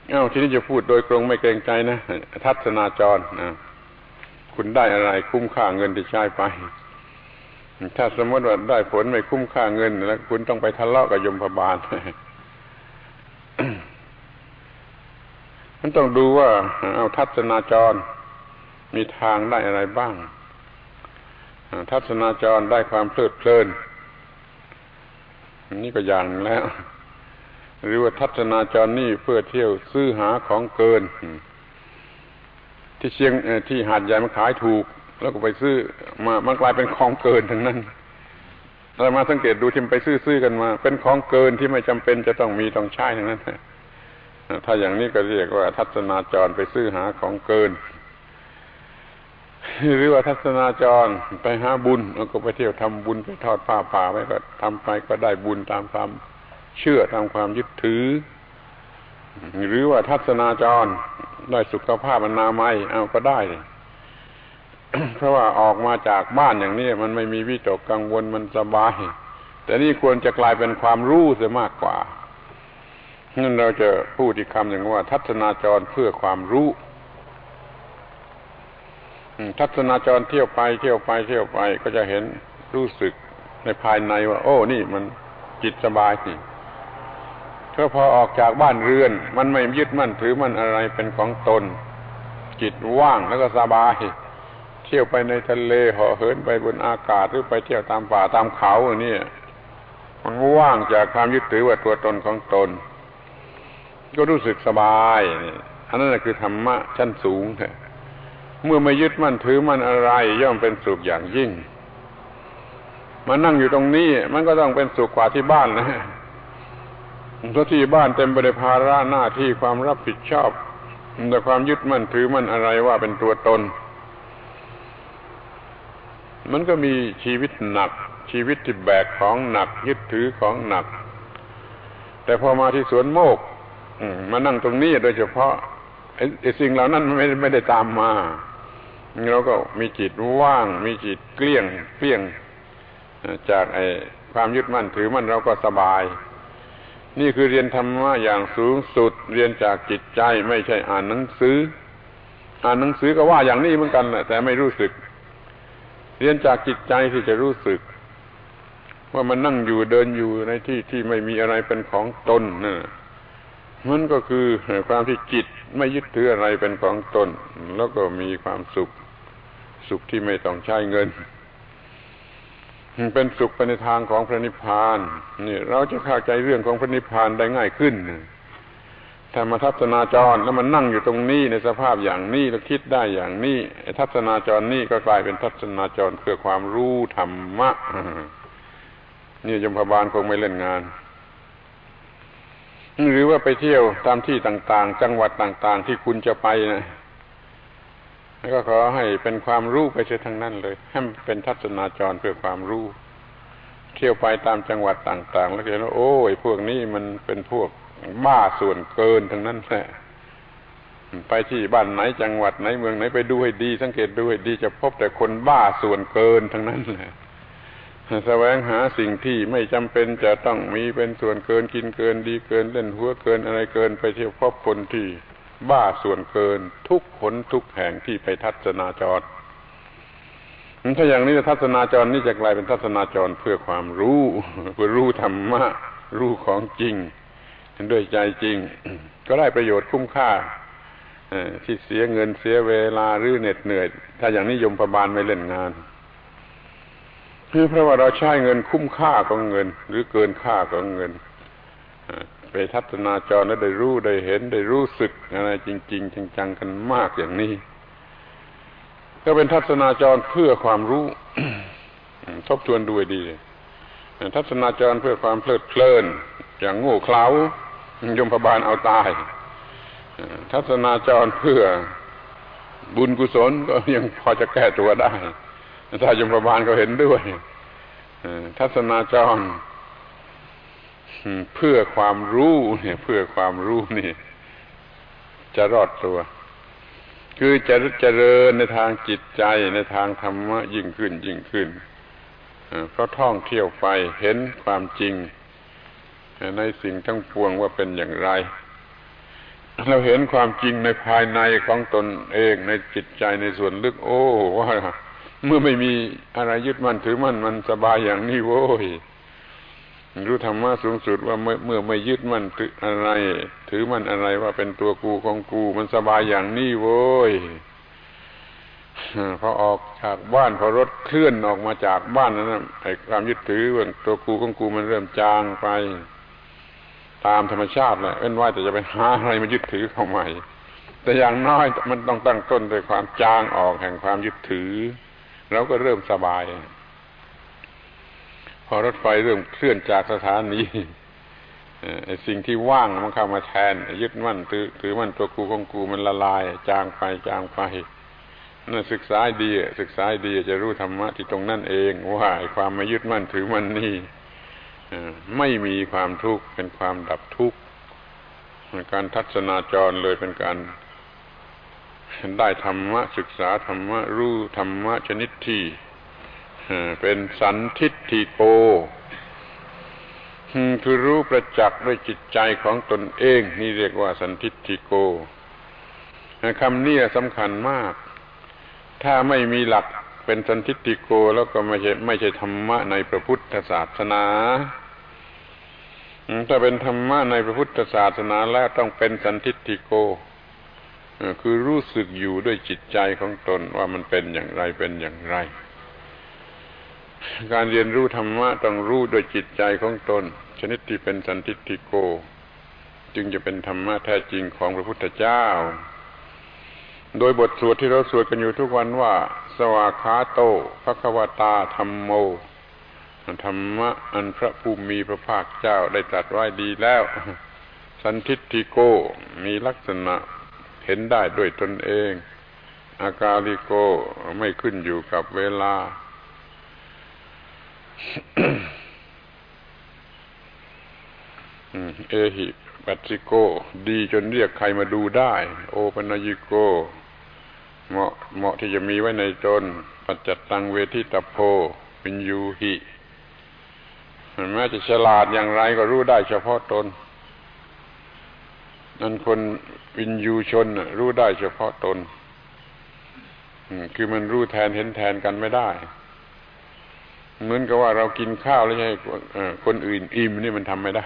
เอ้าทีนี้จะพูดโดยตรงไม่เกรงใจนะ ทัศนาจรนะ คุณได้อะไรคุ้มค่าเงินที่ใช้ไป ถ้าสมมติว่าได้ผลไม่คุ้มค่าเงิน แล้ว คุณต้องไปทะเลาะกับยมพบาลมันต้องดูว่า เอาทัศนาจร มีทางได้อะไรบ้าง ทัศนาจรได้ความเพลิดเพลินนี่ก็อย่างแล้ว หรือว่าทัศนาจรนี่เพื่อเที่ยวซื้อหาของเกิน ที่เชียงที่หาดใหญ่มันขายถูก แล้วก็ไปซื้อมามันกลายเป็นของเกินทั้งนั้นเรามาสังเกตดูที่ไปซื้อซื้อกันมา เป็นของเกินที่ไม่จำเป็นจะต้องมีต้องใช้ทั้งนั้นถ้าอย่างนี้ก็เรียกว่า ทัศนาจรไปซื้อหาของเกิน หรือว่าทัศนาจรไปหาบุญแล้วก็ไปเที่ยวทำบุญไปทอดผ้าป่าไปก็ทำไปก็ได้บุญตามความเชื่อตามความยึดถือ หรือว่าทัศนาจรได้สุขภาพอนามัยเอาก็ได้ เพราะว่าออกมาจากบ้านอย่างนี้มันไม่มีวิตกกังวลมันสบาย แต่นี่ควรจะกลายเป็นความรู้เสียมากกว่านั่นเราจะพูดอีกคำหนึ่งว่า ทัศนาจรเพื่อความรู้ทัศนาจรเที่ยวไปเที่ยวไปเที่ยวไปก็จะเห็นรู้สึกในภายในว่า โอ้ นี่มันจิตสบายสิ ก็พอออกจากบ้านเรือน มันไม่ยึดมั่นถือมันอะไรเป็นของตน จิตว่างแล้วก็สบาย เที่ยวไปในทะเลห่อเหินไปบนอากาศหรือไปเที่ยวตามป่าตามเขาอย่างนี้มันว่างจากความยึดถือว่าตัวตนของตน ก็รู้สึกสบายอันนั้นคือธรรมะชั้นสูงเมื่อไม่ยึดมั่นถือมั่นอะไร ย่อมเป็นสุขอย่างยิ่ง มานั่งอยู่ตรงนี้ มันก็ต้องเป็นสุขกว่าที่บ้านนะ เพราที่บ้านเต็มไปด้วยภาระหน้าที่ความรับผิดชอบแต่ความยึดมั่นถือมั่นอะไรว่าเป็นตัวตน มันก็มีชีวิตหนัก ชีวิตที่แบกของหนัก ยึดถือของหนัก แต่พอมาที่สวนโมกมานั่งตรงนี้โดยเฉพาะไอ้สิ่งเหล่านั้นไม่ไม่ได้ตามมาเราก็มีจิตว่าง มีจิตเกลี้ยงเกลี้ยงจากไอ้ความยึดมั่นถือมั่นเราก็สบาย นี่คือเรียนธรรมะอย่างสูงสุด เรียนจากจิตใจไม่ใช่อ่านหนังสือ อ่านหนังสือก็ว่าอย่างนี้เหมือนกันแหละแต่ไม่รู้สึก เรียนจากจิตใจที่จะรู้สึก ว่ามันนั่งอยู่เดินอยู่ในที่ที่ไม่มีอะไรเป็นของตนนะมันก็คือความที่จิตไม่ยึดถืออะไรเป็นของตน แล้วก็มีความสุข สุขที่ไม่ต้องใช้เงิน เป็นสุขไปในทางของพระนิพพานนี่เราจะเข้าใจเรื่องของพระนิพพานได้ง่ายขึ้นถ้ามาทัศนาจรแล้วมันนั่งอยู่ตรงนี้ในสภาพอย่างนี้แล้วคิดได้อย่างนี้ทัศนาจรนี่ก็กลายเป็นทัศนาจรเพื่อความรู้ธรรมะนี่ยมพบาลคงไม่เล่นงาน หรือว่าไปเที่ยวตามที่ต่าง ๆ จังหวัดต่าง ๆ ที่คุณจะไปนะ ก็ขอให้เป็นความรู้ไปเสียทั้งนั้นเลยให้มันเป็นทัศนาจรเพื่อความรู้ เที่ยวไปตามจังหวัดต่าง ๆ แล้วเห็นว่าโอ้ยพวกนี้มันเป็นพวกบ้าส่วนเกินทั้งนั้นแหละไปที่บ้านไหนจังหวัดไหนเมืองไหนไปดูให้ดี สังเกตดูให้ดีจะพบแต่คนบ้าส่วนเกินทั้งนั้นแหละแสวงหาสิ่งที่ไม่จำเป็นจะต้องมีเป็นส่วนเกินกินเกินดีเกินเล่นหัวเกินอะไรเกินไปเที่ยวพบคนที่ บ้าส่วนเกินทุกขนทุกแห่งที่ไปทัศนาจรถ้าอย่างนี้ทัศนาจรนี่จะกลายเป็นทัศนาจรเพื่อความรู้เพื่อรู้ธรรมะรู้ของจริงด้วยใจจริง ก็ได้ประโยชน์คุ้มค่าที่เสียเงินเสียเวลาหรือเหน็ดเหนื่อย ถ้าอย่างนี้ยมประบาลไม่เล่นงานคือเพราะว่าเราใช้เงินคุ้มค่าของเงิน หรือเกินค่าของเงิน ไปทัศนาจรแล้วได้รู้ได้เห็นได้รู้สึกอะไรจริง ๆ จังๆกันมากอย่างนี้ ก็เป็นทัศนาจรเพื่อความรู้ ทบทวนดูดีทัศนาจรเพื่อความเพลิดเพลิน อย่างโง่เขลายมพบาลเอาตายทัศนาจรเพื่อบุญกุศลก็ยังพอจะแก้ตัวได้ถ้ายมพบาลก็เห็นด้วยทัศนาจร เพื่อความรู้เนี่ย เพื่อความรู้นี่ จะรอดตัว คือจะเจริญในทางจิตใจในทางธรรมะยิ่งขึ้นยิ่งขึ้นเพราะท่องเที่ยวไปเห็นความจริง ในสิ่งทั้งปวงว่าเป็นอย่างไร เราเห็นความจริงในภายในของตนเองในจิตใจในส่วนลึก โอ้ว่าเมื่อไม่มีอะไรยึดมั่นถือมั่นมันสบายอย่างนี้โว้ย รู้ธรรมะสูงสุดว่าเมื่อเมื่อไม่ยึดมั่นถืออะไร ถือมั่นอะไรว่าเป็นตัวกูของกู มันสบายอย่างนี้โว้ยพอออกจากบ้านพอรถเคลื่อนออกมาจากบ้านนั้นไอ้ความยึดถือว่าตัวกูของกูมันเริ่มจางไป ตามธรรมชาติแหละเว้นว่าแต่จะไปหาอะไรมายึดถือเข้าใหม่ แต่อย่างน้อยมันต้องตั้งต้นด้วยความจางออกแห่งความยึดถือเราก็เริ่มสบาย พอรถไฟเริ่มเคลื่อนจากสถานีไอ้สิ่งที่ว่างมันเข้ามาแทน ยึดมั่นถือถือมั่นตัวกูของกูมันละลาย จางไปจางไปนั่นศึกษาดีศึกษาดีจะรู้ธรรมะที่ตรงนั่นเองว่าความม่ยึดมั่นถือมันนี่ไม่มีความทุกข์เป็นความดับทุกข์การทัศนาจรเลยเป็นการได้ธรรมะศึกษาธรรมะรู้ธรรมะชนิดที่ เป็นสันทิฏฐิโกคือรู้ประจักษ์ด้วยจิตใจของตนเอง นี่เรียกว่าสันทิฏฐิโกคำนี้สำคัญมาก ถ้าไม่มีหลักเป็นสันทิฏฐิโกแล้วก็ไม่ใช่ไม่ใช่ธรรมะในพระพุทธศาสนาถ้าเป็นธรรมะในพระพุทธศาสนาแล้วต้องเป็นสันทิฏฐิโก คือรู้สึกอยู่ด้วยจิตใจของตนว่ามันเป็นอย่างไรเป็นอย่างไร การเรียนรู้ธรรมะต้องรู้โดยจิตใจของตน ชนิดที่เป็นสันติติโก จึงจะเป็นธรรมะแท้จริงของพระพุทธเจ้า โดยบทสวดที่เราสวดกันอยู่ทุกวันว่า สวากขาโตภควตาธรรมโมธรรมะอันพระภูมิพระภาคเจ้าได้ตรัสไว้ดีแล้ว สันทิติโกมีลักษณะเห็นได้ด้วยตนเอง อากาลิโกไม่ขึ้นอยู่กับเวลา เอหิปัสสิโก ดีจนเรียกใครมาดูได้ โอปัญญิโก เหมาะเหมาะที่จะมีไว้ในตนปัจจตตังเวทิตโพปิญยูหิแม้จะฉลาดอย่างไรก็รู้ได้เฉพาะตน นั่นคนวินยูชนรู้ได้เฉพาะตน คือมันรู้แทนเห็นแทนกันไม่ได้ เหมือนกับว่าเรากินข้าวแล้วให้คนอื่นอิ่มนี่มันทำไม่ได้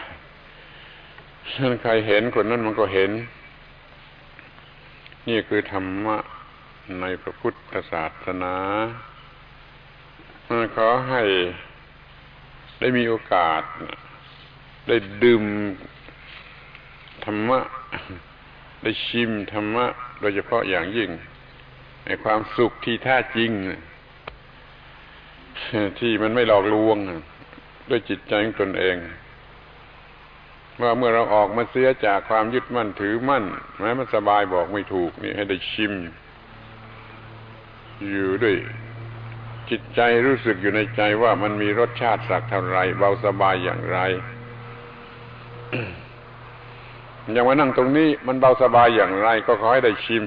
ใครเห็นคนนั้นมันก็เห็น นี่คือธรรมะในพระพุทธศาสนาขอให้ได้มีโอกาส ได้ดื่มธรรมะ ได้ชิมธรรมะ โดยเฉพาะอย่างยิ่งในความสุขที่แท้จริง ที่มันไม่หลอกลวงด้วยจิตใจของตนเอง ว่าเมื่อเราออกมาเสียจากความยึดมั่นถือมั่นแม้มันสบายบอกไม่ถูก นี่ให้ได้ชิม อยู่ด้วยจิตใจรู้สึกอยู่ในใจว่ามันมีรสชาติสักเท่าไรเบาสบายอย่างไรอย่างมานั่งตรงนี้มันเบาสบายอย่างไร ก็ขอให้ได้ชิม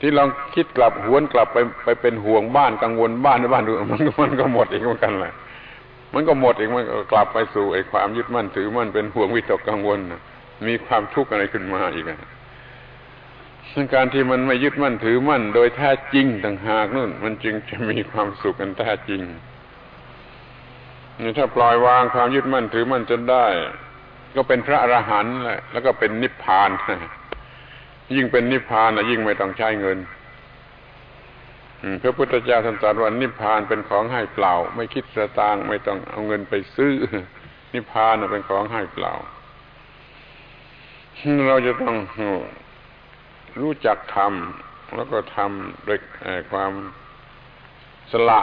ที่ลองคิดกลับหวนกลับไปไปเป็นห่วงบ้านกังวลบ้านในบ้านมันมันก็หมดอีกเหมือนกันแหละมันก็หมดอีกมันก็กลับไปสู่ไอ้ความยึดมั่นถือมั่นเป็นห่วงวิตกกังวลมีความทุกข์อะไรขึ้นมาอีกอะซึ่งการที่มันไม่ยึดมั่นถือมั่น โดยแท้จริงต่างหากนู่น มันจึงจะมีความสุขกันแท้จริงนี่ถ้าปล่อยวางความยึดมั่นถือมั่นจนได้ ก็เป็นพระอรหันต์แหละแล้วก็เป็นนิพพาน ยิ่งเป็นนิพพานนะยิ่งไม่ต้องใช้เงินพระพุทธเจ้าท่านตรัสว่านิพพานเป็นของให้เปล่า ไม่คิดสตางค์ไม่ต้องเอาเงินไปซื้อ นิพพานเป็นของให้เปล่า เราจะต้องรู้จักทำแล้วก็ทำด้วยความสละ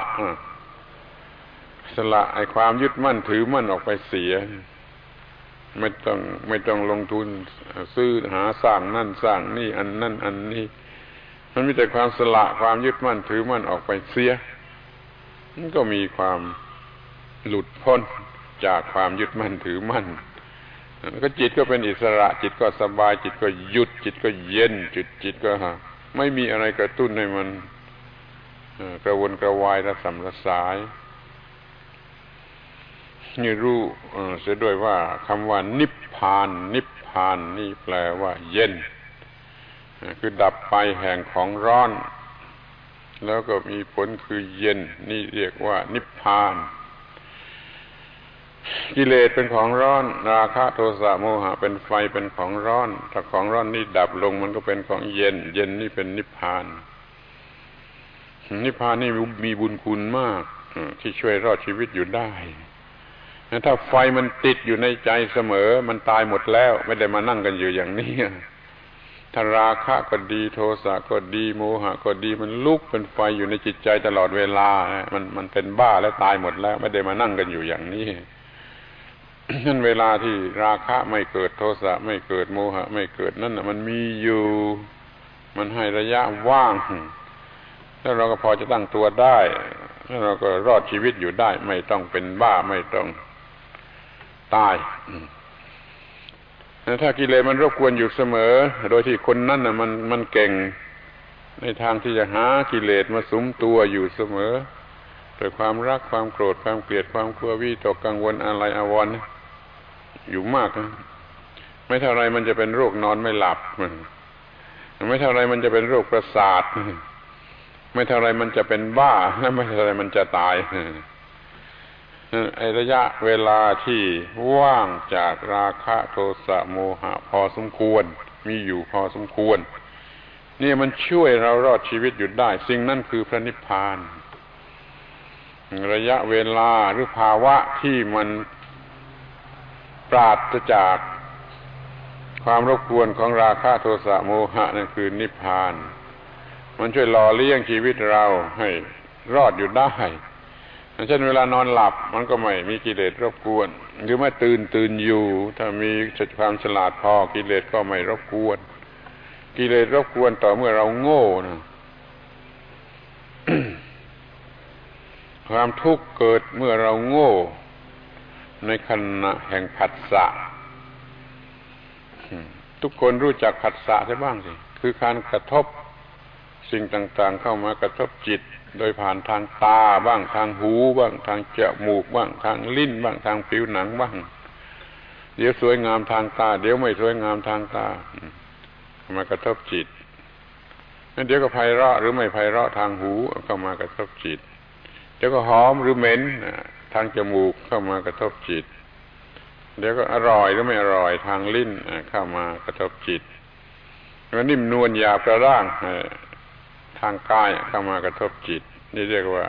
สละไอ้ความยึดมั่นถือมั่นออกไปเสีย ไม่ต้องไม่ต้องลงทุนซื้อหาสร้างนั่นสร้างนี่อันนั่นอันนี้ มันมีแต่ความสละความยึดมั่นถือมั่นออกไปเสียมันก็มีความหลุดพ้นจากความยึดมั่นถือมั่นก็จิตก็เป็นอิสระ จิตก็สบายจิตก็หยุด จิตก็เย็นจิตจิตก็ไม่มีอะไรกระตุ้นให้มันกระวนกระวายระสำระสาย นี่รู้เสียด้วยว่าคำว่านิพพาน นิพพานนี่แปลว่า เย็น คือดับไปแห่งของร้อน แล้วก็มีผลคือเย็น นี่เรียกว่า นิพพาน กิเลสเป็นของร้อน ราคะโทสะโมหะ เป็นไฟเป็นของร้อน ถ้าของร้อนนี่ดับลงมันก็เป็นของเย็น เย็นนี่เป็นนิพพาน นิพพานนี่มีบุญคุณมากที่ช่วยรอดชีวิตอยู่ได้ ถ้าไฟมันติดอยู่ในใจเสมอ มันตายหมดแล้ว ไม่ได้มานั่งกันอยู่อย่างนี้ถ้าราคะก็ดีโทสะก็ดีโมหะก็ดีมันลุกเป็นไฟอยู่ในจิตใจตลอดเวลา มันมันเป็นบ้าแล้วตายหมดแล้ว ไม่ได้มานั่งกันอยู่อย่างนี้นั่นเวลาที่ราคะไม่เกิดโทสะไม่เกิดโมหะ ไม่เกิดนั่นมันมีอยู่ มันให้ระยะว่าง แล้วเราก็พอจะตั้งตัวได้ แล้วเราก็รอดชีวิตอยู่ได้ ไม่ต้องเป็นบ้าไม่ต้อง ตายถ้ากิเลสมันรบกวนอยู่เสมอ โดยที่คนนั้นน่ะ มันมันเก่ง ในทางที่จะหากิเลสมาสุมตัวอยู่เสมอโดยความรักความโกรธความเกลียดความกลัววิตกกังวลอะไรอาวรณ์อยู่มากนะไม่เท่าไรมันจะเป็นโรคนอนไม่หลับไม่เท่าไรมันจะเป็นโรคประสาท ไม่เท่าไรมันจะเป็นบ้าและไม่เท่าไรมันจะตาย ไอระยะเวลาที่ว่างจากราคะโทสะโมหะพอสมควร มีอยู่พอสมควร นี่มันช่วยเรารอดชีวิตอยู่ได้ สิ่งนั้นคือพระนิพพาน ระยะเวลาหรือภาวะที่มันปราศจากความรบกวนของราคะโทสะโมหะนั่นคือนิพพาน มันช่วยหล่อเลี้ยงชีวิตเราให้รอดอยู่ได้ เช่นเวลานอนหลับมันก็ไม่มีกิเลสรบกวน หรือเมื่อตื่นตื่นอยู่ ถ้ามีความฉลาดพอกิเลสก็ไม่รบกวน กิเลสรบกวนต่อเมื่อเราโง่นะความทุกข์เกิดเมื่อเราโง่ ในขณะแห่งผัสสะทุกคนรู้จักผัสสะใช่บ้างสิคือการกระทบสิ่งต่าง ๆ เข้ามากระทบจิต โดยผ่านทางตาบ้างทางหูบ้างทางจมูกบ้างทางลิ้นบ้างทางผิวหนังบ้าง เดี๋ยวสวยงามทางตา เดี๋ยวไม่สวยงามทางตามากระทบจิตเดี๋ยวก็ไพเราะหรือไม่ไพเราะทางหูเข้ามากระทบจิต เดี๋ยวก็หอมหรือเหม็นทางจมูกเข้ามากระทบจิต เดี๋ยวก็อร่อยหรือไม่อร่อยทางลิ้นเข้ามากระทบจิตแล้วนิ่มนวลหยาบกระร่าง ทางกายเข้ามากระทบจิต นี่เรียกว่า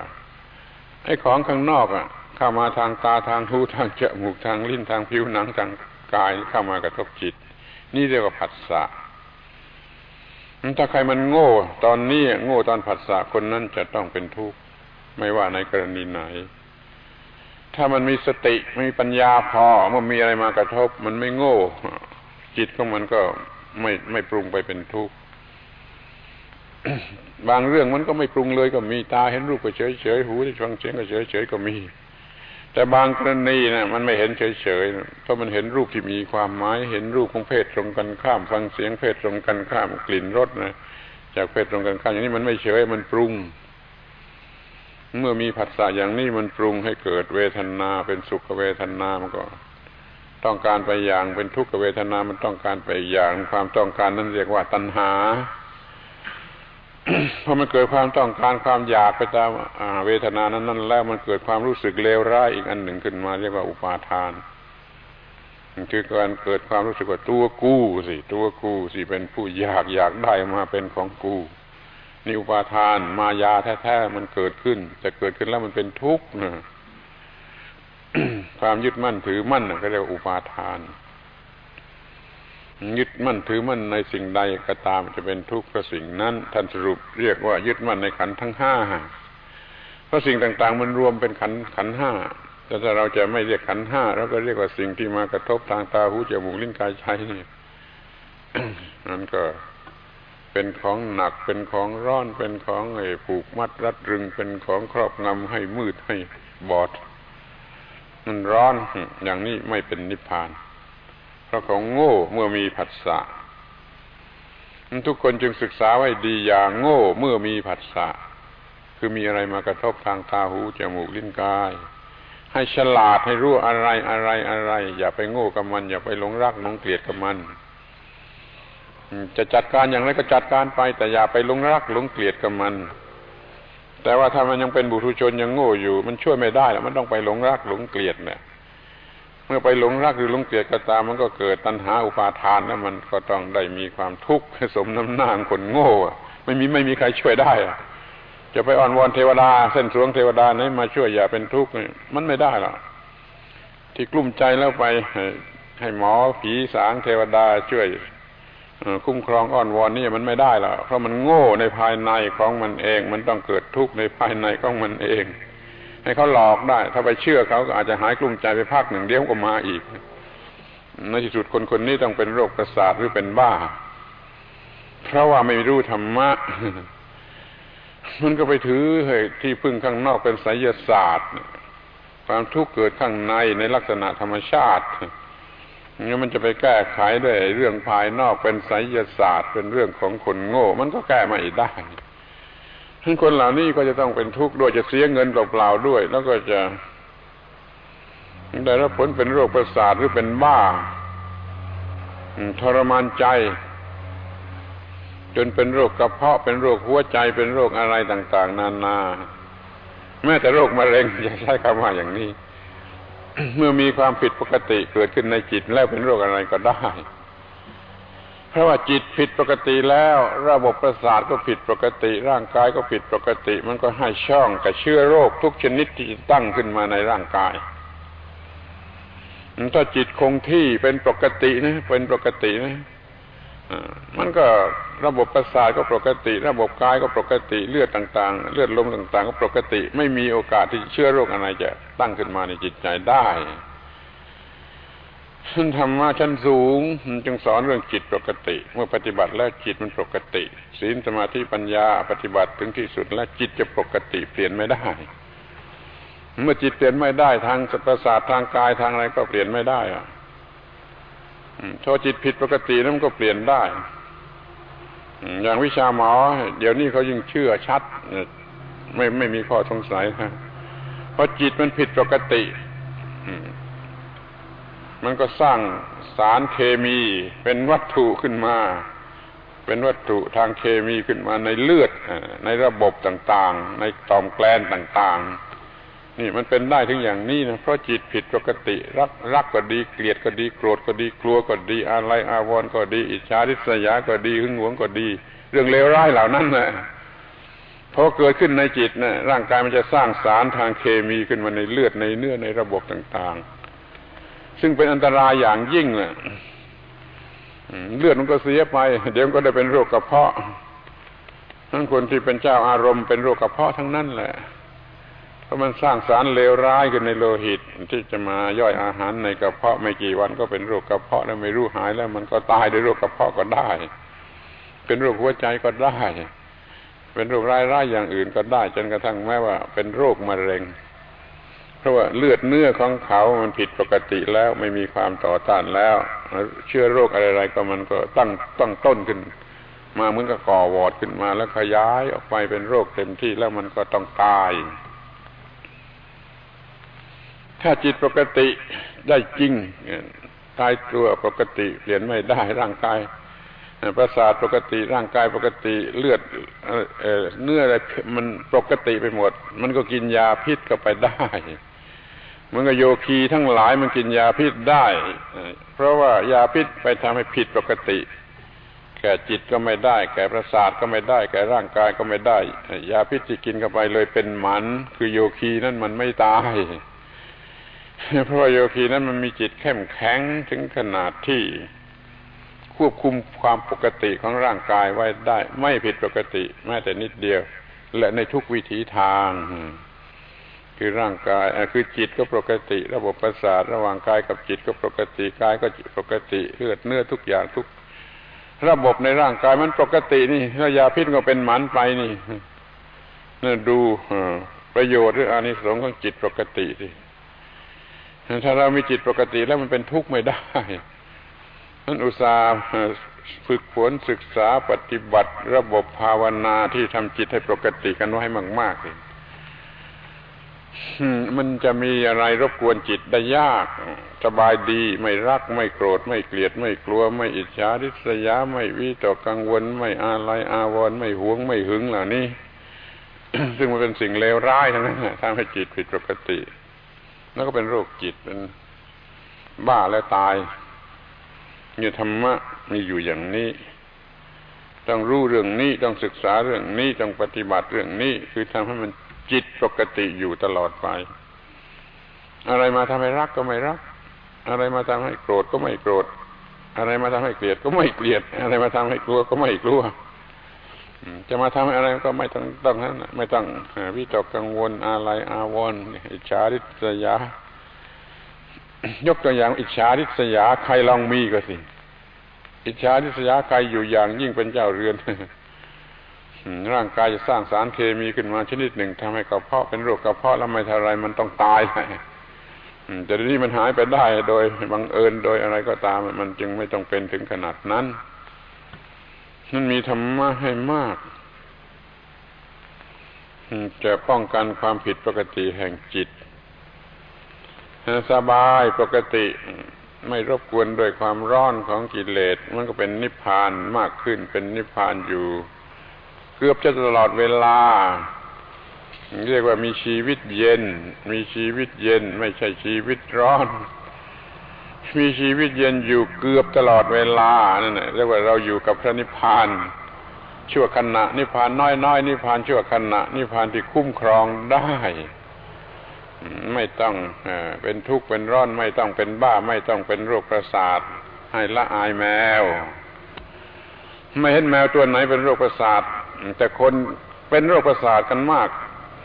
ไอ้ของข้างนอกอะ เข้ามาทางตาทางหูทางจมูกทางลิ้นทางผิวหนังทางกายเข้ามากระทบจิต นี่เรียกว่าผัสสะถ้าใครมันโง่ ตอนนี้โง่ตอนผัสสะคนนั้นจะต้องเป็นทุกข์ไม่ว่าในกรณีไหน ถ้ามันมีสติมีปัญญาพอมื่อมีอะไรมากระทบ มันไม่โง่ จิตของมันก็ไม่ไม่ปรุงไปเป็นทุกข์ บางเรื่องมันก็ไม่ปรุงเลยก็มีตาเห็นรูปก็เฉยเฉยหูที่ฟังเสียงก็เฉยเฉยก็มี แต่บางกรณีนะมันไม่เห็นเฉยเฉยเพราะมันเห็นรูปที่มีความหมายเห็นรูปของเพศตรงกันข้าม ฟังเสียงเพศตรงกันข้ามกลิ่นรสนะจากเพศตรงกันข้ามอย่างนี้มันไม่เฉยมันปรุง เมื่อมีผัสสะอย่างนี้มันปรุงให้เกิดเวทนาเป็นสุขเวทนามันก็ต้องการไปอย่างเป็นทุกขเวทนามันต้องการไปอย่าง ความต้องการนั้นเรียกว่าตัณหา พอมันเกิดความต้องการความอยากไปตามเวทนานั้นนั้นแล้วมันเกิดความรู้สึกเลวร้ายอีกอันหนึ่งขึ้นมา เรียกว่าอุปาทานคือการเกิดความรู้สึกว่าตัวกู้สิตัวกู้สิเป็นผู้อยากอยากได้มาเป็นของกูนี่อุปาทานมายาแท้ๆมันเกิดขึ้น จะเกิดขึ้นแล้วมันเป็นทุกข์นะความยึดมั่นถือมั่นก็เรียกว่าอุปาทาน ยึดมั่นถือมั่นในสิ่งใดก็ตามจะเป็นทุกข์เพราะสิ่งนั้น ท่านสรุปเรียกว่ายึดมั่นในขันทั้งห้าเพราะสิ่งต่างๆ มันรวมเป็นขันขันห้าแต่ถ้าเราจะไม่เรียกขันห้าเราก็เรียกว่าสิ่งที่มากระทบทางตาหูจมูกลิ้นกายใจนี่นั่นก็เป็นของหนักเป็นของร้อนเป็นของไอ้ผูกมัดรัดรึงเป็นของครอบงำให้มืดให้บอด มันร้อนอย่างนี้ไม่เป็นนิพพาน ราะเขาโง่เมื่อมีผัสสะทุกคนจึงศึกษาไว้ดีอย่างโง่เมื่อมีผัสสะคือมีอะไรมากระทบทางตาหูจมูกลิ้นกาย ให้ฉลาดให้รู้อะไรอะไรอะไร อย่าไปโง่กับมัน อย่าไปหลงรักหลงเกลียดกับมันจะจัดการอย่างไรก็จัดการไป แต่อย่าไปหลงรักหลงเกลียดกับมัน แต่ว่าถ้ามันยังเป็นบุตุชนยังโง่อยู่ มันช่วยไม่ได้แล้วมันต้องไปหลงรักหลงเกลียดเนี่ย เมื่อไปหลงรักหรือหลงเกลียดก็ตามมันก็เกิดตัณหาอุปาทานแล้วมันก็ต้องได้มีความทุกข์สมน้ำหน้าคนโง่ไม่มีไม่มีใครช่วยได้จะไปอ่อนวอนเทวดาเส้นสวงเทวดาให้มาช่วยอย่าเป็นทุกข์มันไม่ได้หรอกที่กลุ้มใจแล้วไปให้หมอผีสางเทวดาช่วยคุ้มครองอ้อนวอนนี่มันไม่ได้หรอกเพราะมันโง่ในภายในของมันเอง มันต้องเกิดทุกข์ในภายในของมันเอง ให้เขาหลอกได้ ถ้าไปเชื่อเขาก็อาจจะหายกลุ้มใจไปพักหนึ่งเดียวก็มาอีก ในที่สุดคนคนนี้ต้องเป็นโรคประสาทหรือเป็นบ้า เพราะว่าไม่รู้ธรรมะ มันก็ไปถือเฮ้ยที่พึ่งข้างนอกเป็นไสยศาสตร์ ความทุกข์เกิดข้างในในลักษณะธรรมชาติงั้นมันจะไปแก้ไขด้วยเรื่องภายนอกเป็นไสยศาสตร์เป็นเรื่องของคนโง่ มันก็แก้ไม่ได้ คนเหล่านี้ก็จะต้องเป็นทุกข์ด้วยจะเสียเงินเปล่าๆด้วย แล้วก็จะได้รับผลเป็นโรคประสาทหรือเป็นบ้าทรมานใจ จนเป็นโรคกระเพาะเป็นโรคหัวใจเป็นโรคอะไรต่าง ๆ นานา แม้แต่โรคมะเร็งจะใช้คำว่าอย่างนี้ เมื่อมีความผิดปกติเกิดขึ้นในจิตแล้วเป็นโรคอะไรก็ได้ เพราะว่าจิตผิดปกติแล้ว ระบบประสาทก็ผิดปกติ ร่างกายก็ผิดปกติ มันก็ให้ช่องกับเชื้อโรคทุกชนิดที่ตั้งขึ้นมาในร่างกายถ้าจิตคงที่เป็นปกตินะเป็นปกตินะมันก็ระบบประสาทก็ปกติ ระบบกายก็ปกติเลือดต่าง ๆ เลือดลมต่าง ๆ ก็ปกติ ไม่มีโอกาสที่เชื้อโรคอะไรจะตั้งขึ้นมาในจิตใจได้ ชั้นธรรมะชั้นสูงมันจึงสอนเรื่องจิตปกติ เมื่อปฏิบัติแล้วจิตมันปกติ ศีลสมาธิปัญญาปฏิบัติถึงที่สุดแล้วจิตจะปกติเปลี่ยนไม่ได้ เมื่อจิตเปลี่ยนไม่ได้ทางประสาททางกายทางอะไรก็เปลี่ยนไม่ได้อะถ้าจิตผิดปกตินั้นก็เปลี่ยนได้ อย่างวิชาหมอ เดี๋ยวนี้เขายิ่งเชื่อชัด ไม่ไม่มีข้อสงสัยนะเพราะจิตมันผิดปกติ มันก็สร้างสารเคมีเป็นวัตถุขึ้นมา เป็นวัตถุทางเคมีขึ้นมาในเลือด ในระบบต่างๆ ในต่อมแกลนต่างๆ นี่มันเป็นได้ถึงอย่างนี้นะเพราะจิตผิดปกติ รักรักก็ดีเกลียดก็ดีโกรธก็ดีกลัวก็ดีอะไรอาวรณ์ก็ดี อิจฉาริษยาก็ดีหึงหวงก็ดี เรื่องเลวร้ายเหล่านั้นนะพอเกิดขึ้นในจิตนะร่างกายมันจะสร้างสารทางเคมีขึ้นมาในเลือดในเนื้อในระบบต่างๆ ซึ่งเป็นอันตรายอย่างยิ่งเลเลือดมันก็เสียไป เดี๋ยวก็ได้เป็นโรคกระเพาะ ทั้งคนที่เป็นเจ้าอารมณ์เป็นโรคกระเพาะทั้งนั้นแหละ เพราะมันสร้างสารเลวร้ายขึ้นในโลหิต ที่จะมาย่อยอาหารในกระเพาะไม่กี่วันก็เป็นโรคกระเพาะแล้วไม่รู้หายแล้ว มันก็ตายด้วยโรคกระเพาะก็ได้ เป็นโรคหัวใจก็ได้ เป็นโรคร้ายๆอย่างอื่นก็ได้ จนกระทั่งแม้ว่าเป็นโรคมะเร็ง ราะว่าเลือดเนื้อของเขามันผิดปกติแล้วไม่มีความต่อต้านแล้ว เชื้อโรคอะไรๆก็มันก็ตั้งตั้งต้นขึ้น มาเหมือนกับก่อวอดขึ้นมาแล้วขยายออกไปเป็นโรคเต็มที่แล้วมันก็ต้องตาย ถ้าจิตปกติได้จริงตายตัวปกติเปลี่ยนไม่ได้ร่างกายประสาทปกติร่างกายปกติเลือดเนื้ออะไรมันปกติไปหมด มันก็กินยาพิษก็ไปได้ มือนกับโยคีทั้งหลายมันกินยาพิษได้ เพราะว่ายาพิษไปทำให้ผิดปกติ แก่จิตก็ไม่ได้ แก่ประสาทก็ไม่ได้ แก่ร่างกายก็ไม่ได้ ยาพิษที่กินเข้าไปเลยเป็นหมัน คือโยคีนั่นมันไม่ตายเพราะว่าโยคีนั้นมันมีจิตเข้มแข็งถึงขนาดที่ควบคุมความปกติของร่างกายไว้ได้ ไม่ผิดปกติแม้แต่นิดเดียว และในทุกวิถีทาง คือร่างกายคือจิตก็ปกติ ระบบประสาทระหว่างกายกับจิตก็ปกติกายก็ปกติเลือดเนื้อทุกอย่างทุก ระบบในร่างกายมันปกตินี่ถ้ายาพิษก็เป็นหมันไปนี่นี่ดูประโยชน์หรืออานิสงส์ของจิตปกติสิถ้าเรามีจิตปกติแล้วมันเป็นทุกข์ไม่ได้นั้นอุตสาห์ฝึกฝนศึกษาปฏิบัติ ระบบภาวนาที่ทำจิตให้ปกติกันไว้มากๆเลย มันจะมีอะไรรบกวนจิตได้ยาก สบายดีไม่รักไม่โกรธ ไม่เกลียดไม่กลัว ไม่อิจฉาริษยา ไม่วิตกกังวล ไม่อาลัยอาวรณ์ไม่หวงไม่หึงเหล่านี้ ซึ่งมันเป็นสิ่งเลวร้ายทั้งนั้นทำให้จิตผิดปกติ แล้วก็เป็นโรคจิตเป็นบ้าแล้วตายเนี่ยธรรมะมีอยู่อย่างนี้ ต้องรู้เรื่องนี้ต้องศึกษาเรื่องนี้ต้องปฏิบัติเรื่องนี้ คือทำให้มัน จิตปกติอยู่ตลอดไป อะไรมาทำให้รักก็ไม่รัก อะไรมาทำให้โกรธก็ไม่โกรธ อะไรมาทำให้เกลียดก็ไม่เกลียด อะไรมาทำให้กลัวก็ไม่กลัวจะมาทำอะไรก็ไม่ต้องต้องนั้นไม่ต้องวิตกกังวลอะไรอาวรอิจฉาริษยา ยกตัวอย่างอิจฉาริษยาใครลองมีก็สิ อิจฉาริษยาใครอยู่อย่างยิ่งเป็นเจ้าเรือน ร่างกายจะสร้างสารเคมีขึ้นมาชนิดหนึ่งทำให้กระเพาะเป็นโรคกระเพาะแล้วไม่ทันไรมันต้องตายไปแต่ทีนี้มันหายไปได้โดยบังเอิญโดยอะไรก็ตาม มันจึงไม่ต้องเป็นถึงขนาดนั้นนั่นมีธรรมะให้มากจะป้องกันความผิดปกติแห่งจิตสบายปกติไม่รบกวนด้วยความร้อนของกิเลสมันก็เป็นนิพพานมากขึ้นเป็นนิพพานอยู่ เกือบจะตลอดเวลา เรียกว่ามีชีวิตเย็น มีชีวิตเย็น ไม่ใช่ชีวิตร้อน มีชีวิตเย็นอยู่เกือบตลอดเวลานั่นแหละเรียกว่าเราอยู่กับพระนิพพานชั่วขณะนิพพานน้อยๆนิพพานชั่วขณะนิพพานที่คุ้มครองได้ ไม่ต้องเป็นทุกข์เป็นร้อนไม่ต้องเป็นบ้า ไม่ต้องเป็นโรคประสาท ให้ละอายแมว ไม่เห็นแมวตัวไหนเป็นโรคประสาท แต่คนเป็นโรคประสาทกันมาก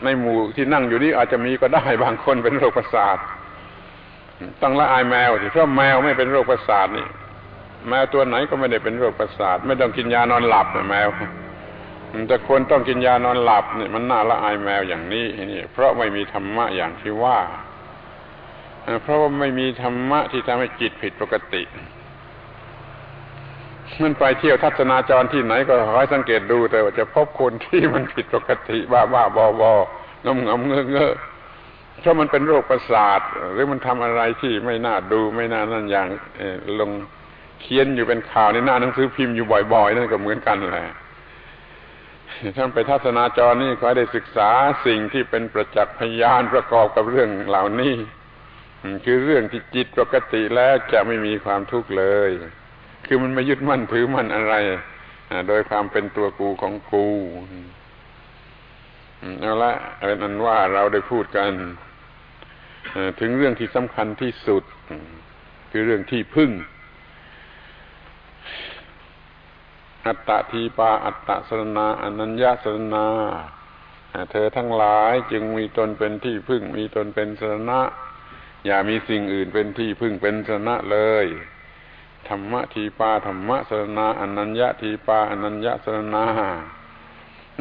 ในหมู่ที่นั่งอยู่นี่อาจจะมีก็ได้บางคนเป็นโรคประสาทต้องละอายแมวสิเพราะแมวไม่เป็นโรคประสาทนี่แมวตัวไหนก็ไม่ได้เป็นโรคประสาท ไม่ต้องกินยานอนหลับแมวแต่คนต้องกินยานอนหลับเนี่ยมันน่าละอายแมวอย่างนี้นี่เพราะไม่มีธรรมะอย่างที่ว่า เพราะว่าไม่มีธรรมะที่ทำให้จิตผิดปกติ มันไปเที่ยวทัศนาจรที่ไหนก็คอยสังเกตดูแต่ว่าจะพบคนที่มันผิดปกติบ้าบ้าบอบองมงมเงอเงอเพราะมันเป็นโรคประสาท หรือมันทำอะไรที่ไม่น่าดูไม่น่านั่นอย่างลงเขียนอยู่เป็นข่าวในหน้าหนังสือพิมพ์อยู่บ่อยๆนั่นก็เหมือนกันแหละท่านไปทัศนาจรนี่ขอได้ศึกษาสิ่งที่เป็นประจักษ์พยานประกอบกับเรื่องเหล่านี้คือเรื่องที่จิตปกติแล้วจะไม่มีความทุกข์เลย คือมันไม่ยึดมั่นถือมั่นอะไรโดยความเป็นตัวกูของกูเอาละเป็นอันว่าเราได้พูดกันถึงเรื่องที่สำคัญที่สุด คือเรื่องที่พึ่ง อัตตทีปาอัตตสรนาอนัญญาสรนาเธอทั้งหลายจึงมีตนเป็นที่พึ่ง มีตนเป็นสรณะ อย่ามีสิ่งอื่นเป็นที่พึ่งเป็นสรณะเลย ธรรมะทีปาธรรมะสรนาอนัญญาทีปาอนัญญาสรนา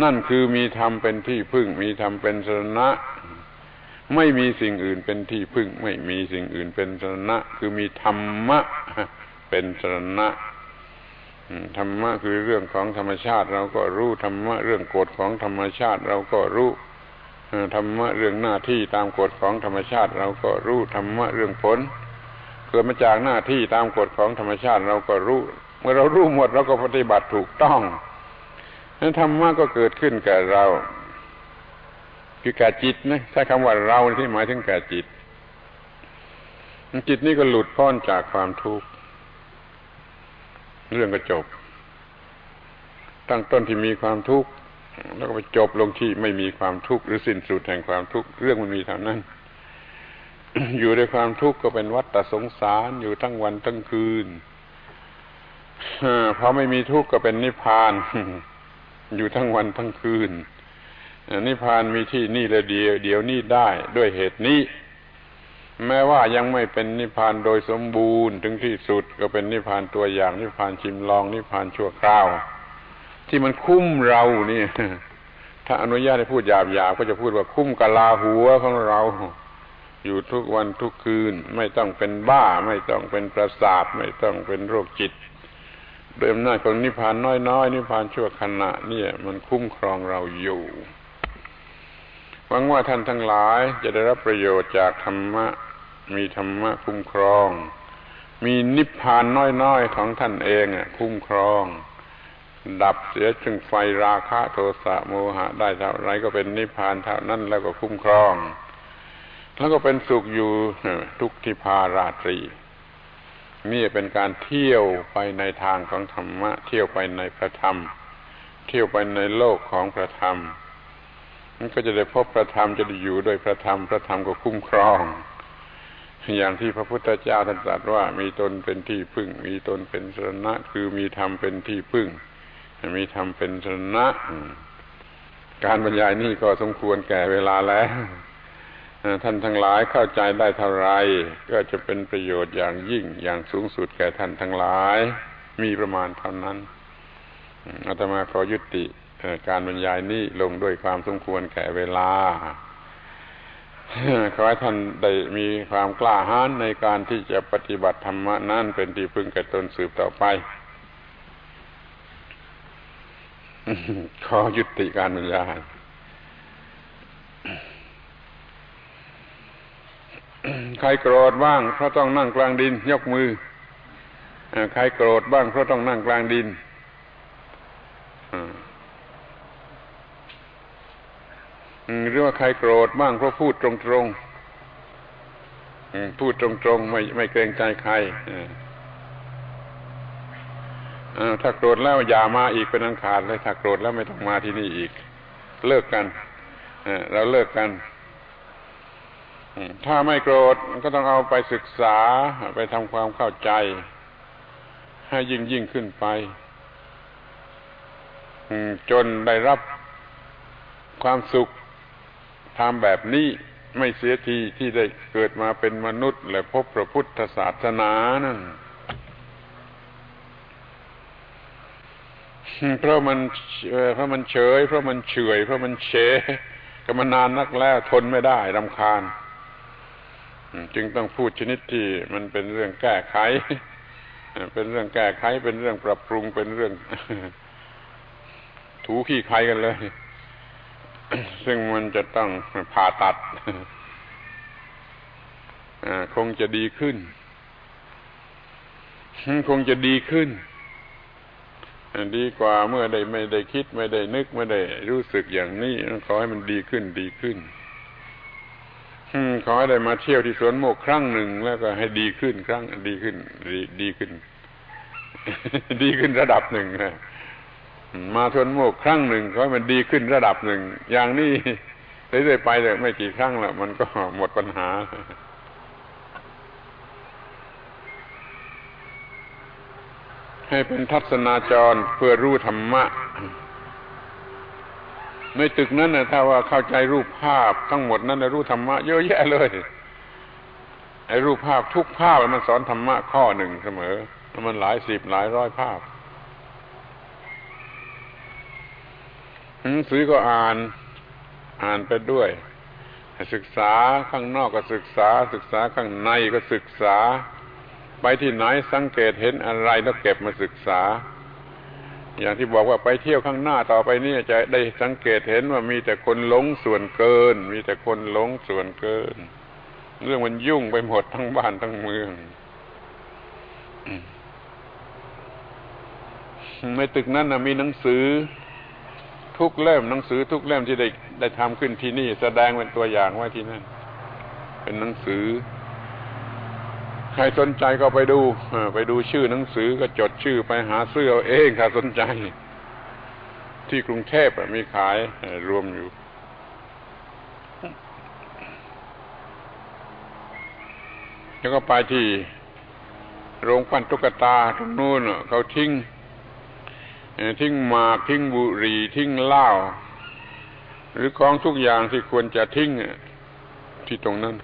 นั่นคือมีธรรมเป็นที่พึ่ง มีธรรมเป็นสรณะ ไม่มีสิ่งอื่นเป็นที่พึ่ง ไม่มีสิ่งอื่นเป็นสรณะ คือมีธรรมะเป็นสรณะธรรมะคือเรื่องของธรรมชาติเราก็รู้ธรรมะเรื่องกฎของธรรมชาติเราก็รู้ธรรมะเรื่องหน้าที่ตามกฎของธรรมชาติเราก็รู้ธรรมะเรื่องผล เกิดมาจากหน้าที่ตามกฎของธรรมชาติเราก็รู้ เมื่อเรารู้หมดเราก็ปฏิบัติถูกต้องนั้นธรรมะก็เกิดขึ้นแก่เรา คือแก่จิตนะใช้คำว่าเราที่หมายถึงแก่จิต จิตนี้ก็หลุดพ้นจากความทุกข์เรื่องก็จบ ตั้งต้นที่มีความทุกข์แล้วก็ไปจบลงที่ไม่มีความทุกข์หรือสิ้นสุดแห่งความทุกข์เรื่องมันมีเท่านั้น อยู่ในความทุกข์ก็เป็นวัฏสงสารอยู่ทั้งวันทั้งคืนพอไม่มีทุกข์ก็เป็นนิพพาน อยู่ทั้งวันทั้งคืนนิพพานมีที่นี่และเดียว เดี๋ยวนี้ได้ด้วยเหตุนี้ แม้ว่ายังไม่เป็นนิพพานโดยสมบูรณ์ถึงที่สุดก็เป็นนิพพานตัวอย่าง นิพพานชิมลอง นิพพานชั่วคราว ที่มันคุ้มเรานี่ถ้าอนุญาตให้พูดหยาบๆก็จะพูดว่าคุ้มกะลาหัวของเรา อยู่ทุกวันทุกคืน ไม่ต้องเป็นบ้า ไม่ต้องเป็นประสาท ไม่ต้องเป็นโรคจิตโดยอำนาจของนิพพานน้อยๆ นิพพานชั่วขณะเนี่ย มันคุ้มครองเราอยู่หวังว่าท่านทั้งหลายจะได้รับประโยชน์จากธรรมะ มีธรรมะคุ้มครอง มีนิพพานน้อยๆ ของท่านเองอะคุ้มครอง ดับเสียจึงไฟราคะโทสะโมหะได้เท่าไรก็เป็นนิพพานเท่านั้นแล้วก็คุ้มครอง แล้วก็เป็นสุขอยู่ทุกทิพาราตรี นี่เป็นการเที่ยวไปในทางของธรรมะ เที่ยวไปในพระธรรม เที่ยวไปในโลกของพระธรรมมันก็จะได้พบพระธรรมจะได้อยู่โดยพระธรรมพระธรรมก็คุ้มครอง อย่างที่พระพุทธเจ้าท่านตรัสว่า มีตนเป็นที่พึ่ง มีตนเป็นสรณะ คือมีธรรมเป็นที่พึ่ง มีธรรมเป็นชนะการบรรยายนี่ก็สมควรแก่เวลาแล้ว ท่านทั้งหลายเข้าใจได้เท่าไร ก็จะเป็นประโยชน์อย่างยิ่งอย่างสูงสุดแก่ท่านทั้งหลาย มีประมาณเท่านั้นอาตมาขอยุติการบรรยายนี้ลงด้วยความสมควรแก่เวลา ขอให้ท่านได้มีความกล้าหาญในการที่จะปฏิบัติธรรมะนั่นเป็นที่พึ่งแก่ตนสืบต่อไป ขอยุติการบรรยาย ใครโกรธบ้างเพราะต้องนั่งกลางดิน ยกมือใครโกรธบ้างเพราะต้องนั่งกลางดินหรือว่าใครโกรธบ้างเพราะพูดตรงๆพูดตรงๆไม่ไม่เกรงใจใครถ้าโกรธแล้วอย่ามาอีกเป็นอันขาดเลยถ้าโกรธแล้วไม่ต้องมาที่นี่อีก เลิกกันเราเลิกกัน ถ้าไม่โกรธก็ต้องเอาไปศึกษาไปทำความเข้าใจ ให้ยิ่งยิ่งขึ้นไปจนได้รับความสุขทำแบบนี้ไม่เสียทีที่ได้เกิดมาเป็นมนุษย์และพบพระพุทธศาสนานั่นเพราะมันเพราะมันเฉย เพราะมันเฉยเพราะมันเฉยก็มานานนักแล้วทนไม่ได้รำคาญ จึงต้องพูดชนิดที่มันเป็นเรื่องแก้ไข เป็นเรื่องแก้ไข เป็นเรื่องปรับปรุง เป็นเรื่อง ถูขี้ใครกันเลย ซึ่งมันจะต้องผ่าตัดคงจะดีขึ้น คงจะดีขึ้น ดีกว่าเมื่อได้ไม่ได้คิด ไม่ได้นึก ไม่ได้รู้สึกอย่างนี้ ขอให้มันดีขึ้นดีขึ้น ขอให้ได้มาเที่ยวที่สวนโมกครั้งหนึ่งแล้วก็ให้ดีขึ้นครั้งดีขึ้น ดีดีขึ้น ดีขึ้นระดับหนึ่งนะมาสวนโมกครั้งหนึ่งขอให้มันดีขึ้นระดับหนึ่งอย่างนี้เรื่อยๆไปเลยไม่กี่ครั้งแล้วมันก็หมดปัญหาให้เป็นทัศนาจรเพื่อรู้ธรรมะ ในตึกนั้นนะถ้าว่าเข้าใจรูปภาพทั้งหมดนั้นนะรู้ธรรมะเยอะแยะเลยไอ้รูปภาพทุกภาพมันสอนธรรมะข้อหนึ่งเสมอ มันหลายสิบหลายร้อยภาพหนังสือก็อ่านอ่านไปด้วย ศึกษาข้างนอกก็ศึกษา ศึกษาข้างในก็ศึกษา ไปที่ไหนสังเกตเห็นอะไรแล้วเก็บมาศึกษา อย่างที่บอกว่าไปเที่ยวข้างหน้าต่อไปนี่จะได้สังเกตเห็นว่ามีแต่คนหลงส่วนเกิน มีแต่คนหลงส่วนเกิน เรื่องมันยุ่งไปหมดทั้งบ้านทั้งเมืองในตึกนั้นนะมีหนังสือ ทุกเล่มหนังสือทุกเล่มที่ได้ได้ทำขึ้นที่นี่ แสดงเป็นตัวอย่างไว้ที่นั่นเป็นหนังสือ ใครสนใจก็ไปดูไปดูชื่อหนังสือก็จดชื่อไปหาซื้อเอาเองถ้าสนใจ ที่กรุงเทพมีขายรวมอยู่ แล้วก็ไปที่โรงปั้นตุ๊กตาตรงนู้นเขาทิ้งทิ้งหมากทิ้งบุหรี่ทิ้งเหล้าหรือของทุกอย่างที่ควรจะทิ้งที่ตรงนั้น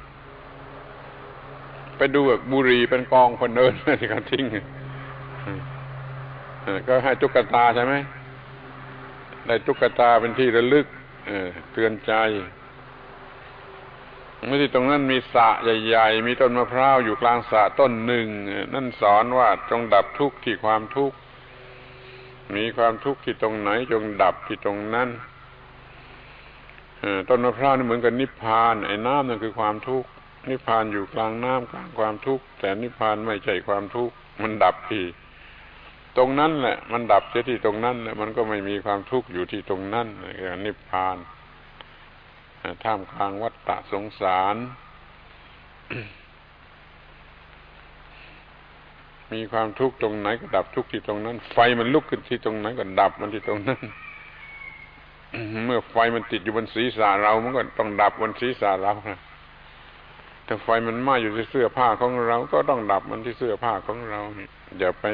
ไปดูแบบบุรีเป็นกองคนเดินที่เขาทิ้งก็ให้ตุ๊กตาใช่ไหมได้ตุ๊กตาเป็นที่ระลึกเตือนใจเมื่อที่ตรงนั้นมีสระใหญ่ ๆ มีต้นมะพร้าวอยู่กลางสระต้นหนึ่ง นั่นสอนว่าจงดับทุกข์ที่ความทุกข์มีความทุกข์ที่ตรงไหน จงดับที่ตรงนั้นต้นมะพร้าวนี่เหมือนกับนิพพานไอ้น้ำนั่นคือความทุกข์ นิพพานอยู่กลางน้ำกลางความทุกข์แต่นิพพานไม่ใช่ความทุกข์มันดับที่ตรงนั้นแหละมันดับเสียที่ตรงนั้นแหละมันก็ไม่มีความทุกข์อยู่ที่ตรงนั้นคือนิพพานท่ามกลางวัฏฏะสงสาร มีความทุกข์ตรงไหนก็ดับทุกข์ที่ตรงนั้น ไฟมันลุกขึ้นที่ตรงไหนก็ดับมันที่ตรงนั้น เมื่อไฟมันติดอยู่บนศีรษะเรา มันก็ต้องดับบนศีรษะเรา ถ้าไฟมันไหม้อยู่ที่เสื้อผ้าของเรา ก็ต้องดับมันที่เสื้อผ้าของเราอย่าไป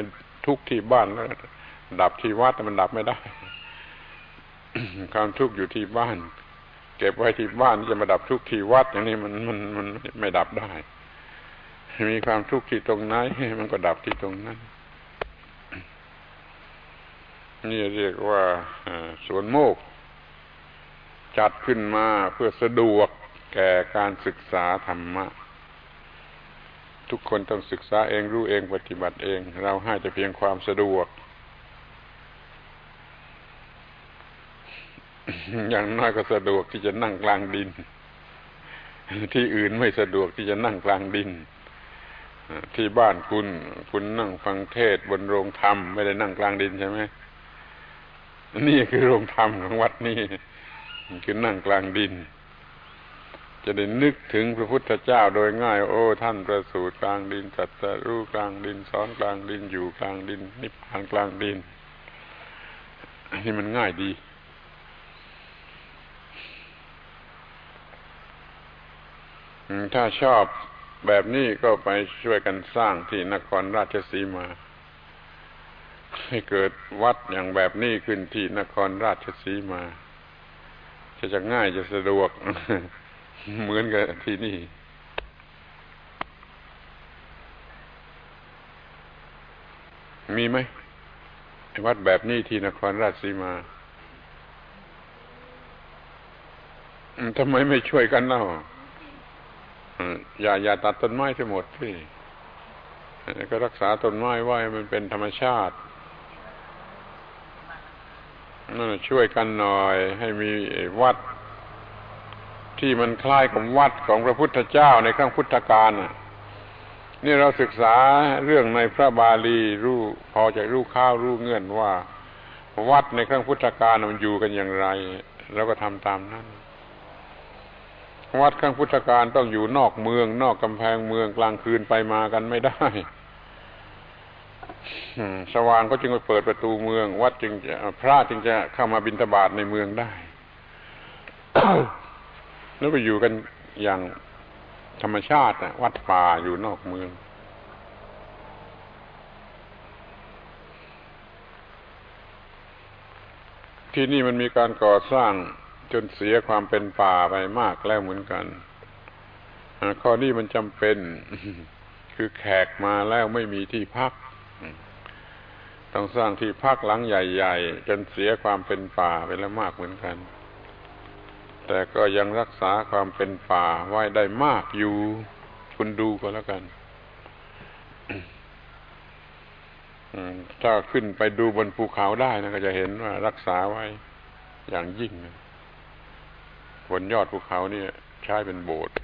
ทุกข์ที่บ้านแล้วดับที่วัดแต่มันดับไม่ได้ ความทุกข์อยู่ที่บ้าน เก็บไว้ที่บ้านจะมาดับทุกข์ที่วัด อย่างนี้มันมันมันไม่ดับได้ มีความทุกข์ที่ตรงไหนมันก็ดับที่ตรงนั้น นี่เรียกว่าสวนโมก จัดขึ้นมาเพื่อสะดวก แก่การศึกษาธรรมะ ทุกคนต้องศึกษาเองรู้เองปฏิบัติเอง เราให้แต่เพียงความสะดวก อย่างน้อยก็สะดวกที่จะนั่งกลางดิน ที่อื่นไม่สะดวกที่จะนั่งกลางดินที่บ้านคุณ คุณนั่งฟังเทศบนโรงธรรม ไม่ได้นั่งกลางดินใช่ไหมนี่คือโรงธรรมของวัดนี้คือนั่งกลางดิน จะได้นึกถึงพระพุทธเจ้าโดยง่าย โอ้ ท่านประสูติกลางดินจัดสรู้กลางดินสอนกลางดินอยู่กลางดิน นิพพานกลางดินนี่มันง่ายดี ถ้าชอบแบบนี้ก็ไปช่วยกันสร้างที่นครราชสีมา ให้เกิดวัดอย่างแบบนี้ขึ้นที่นครราชสีมา จะจะง่ายจะสะดวก เหมือนกับที่นี่ มีไหมวัดแบบนี้ที่นครราชสีมาทำไมไม่ช่วยกันเล่าอย่าอย่าตัดต้นไม้ทั้งหมดพี่ก็รักษาต้นไม้ไว้มันเป็นธรรมชาตินั่นช่วยกันหน่อย ให้มีวัด ที่มันคล้ายกับวัดของพระพุทธเจ้าในครั้งพุทธกาลนี่เราศึกษาเรื่องในพระบาลีรู้พอจะรู้ข้าวรู้เงื่อนว่า วัดในครั้งพุทธกาลมันอยู่กันอย่างไรเราก็ทำตามนั้น วัดข้งพุทธการต้องอยู่นอกเมือง นอกกำแพงเมืองกลางคืนไปมากันไม่ได้สว่างก็จึงไปเปิดประตูเมือง วัดจึงจะพระจึงจะเข้ามาบิณฑบาตในเมืองได้ แล้วไปอยู่กันอย่างธรรมชาติวัดป่าอยู่นอกเมือง ที่นี่มันมีการก่อสร้างจนเสียความเป็นป่าไปมากแล้วเหมือนกันข้อนี้มันจำเป็น คือแขกมาแล้วไม่มีที่พัก ต้องสร้างที่พักหลังใหญ่ ๆ จนเสียความเป็นป่าไปแล้วมากเหมือนกัน แต่ก็ยังรักษาความเป็นป่าไว้ได้มากอยู่ คุณดูก็แล้วกันถ้าขึ้นไปดูบนภูเขาได้นะก็จะเห็นว่ารักษาไว้อย่างยิ่งบนยอดภูเขาเนี่ยใช้เป็นโบสถ์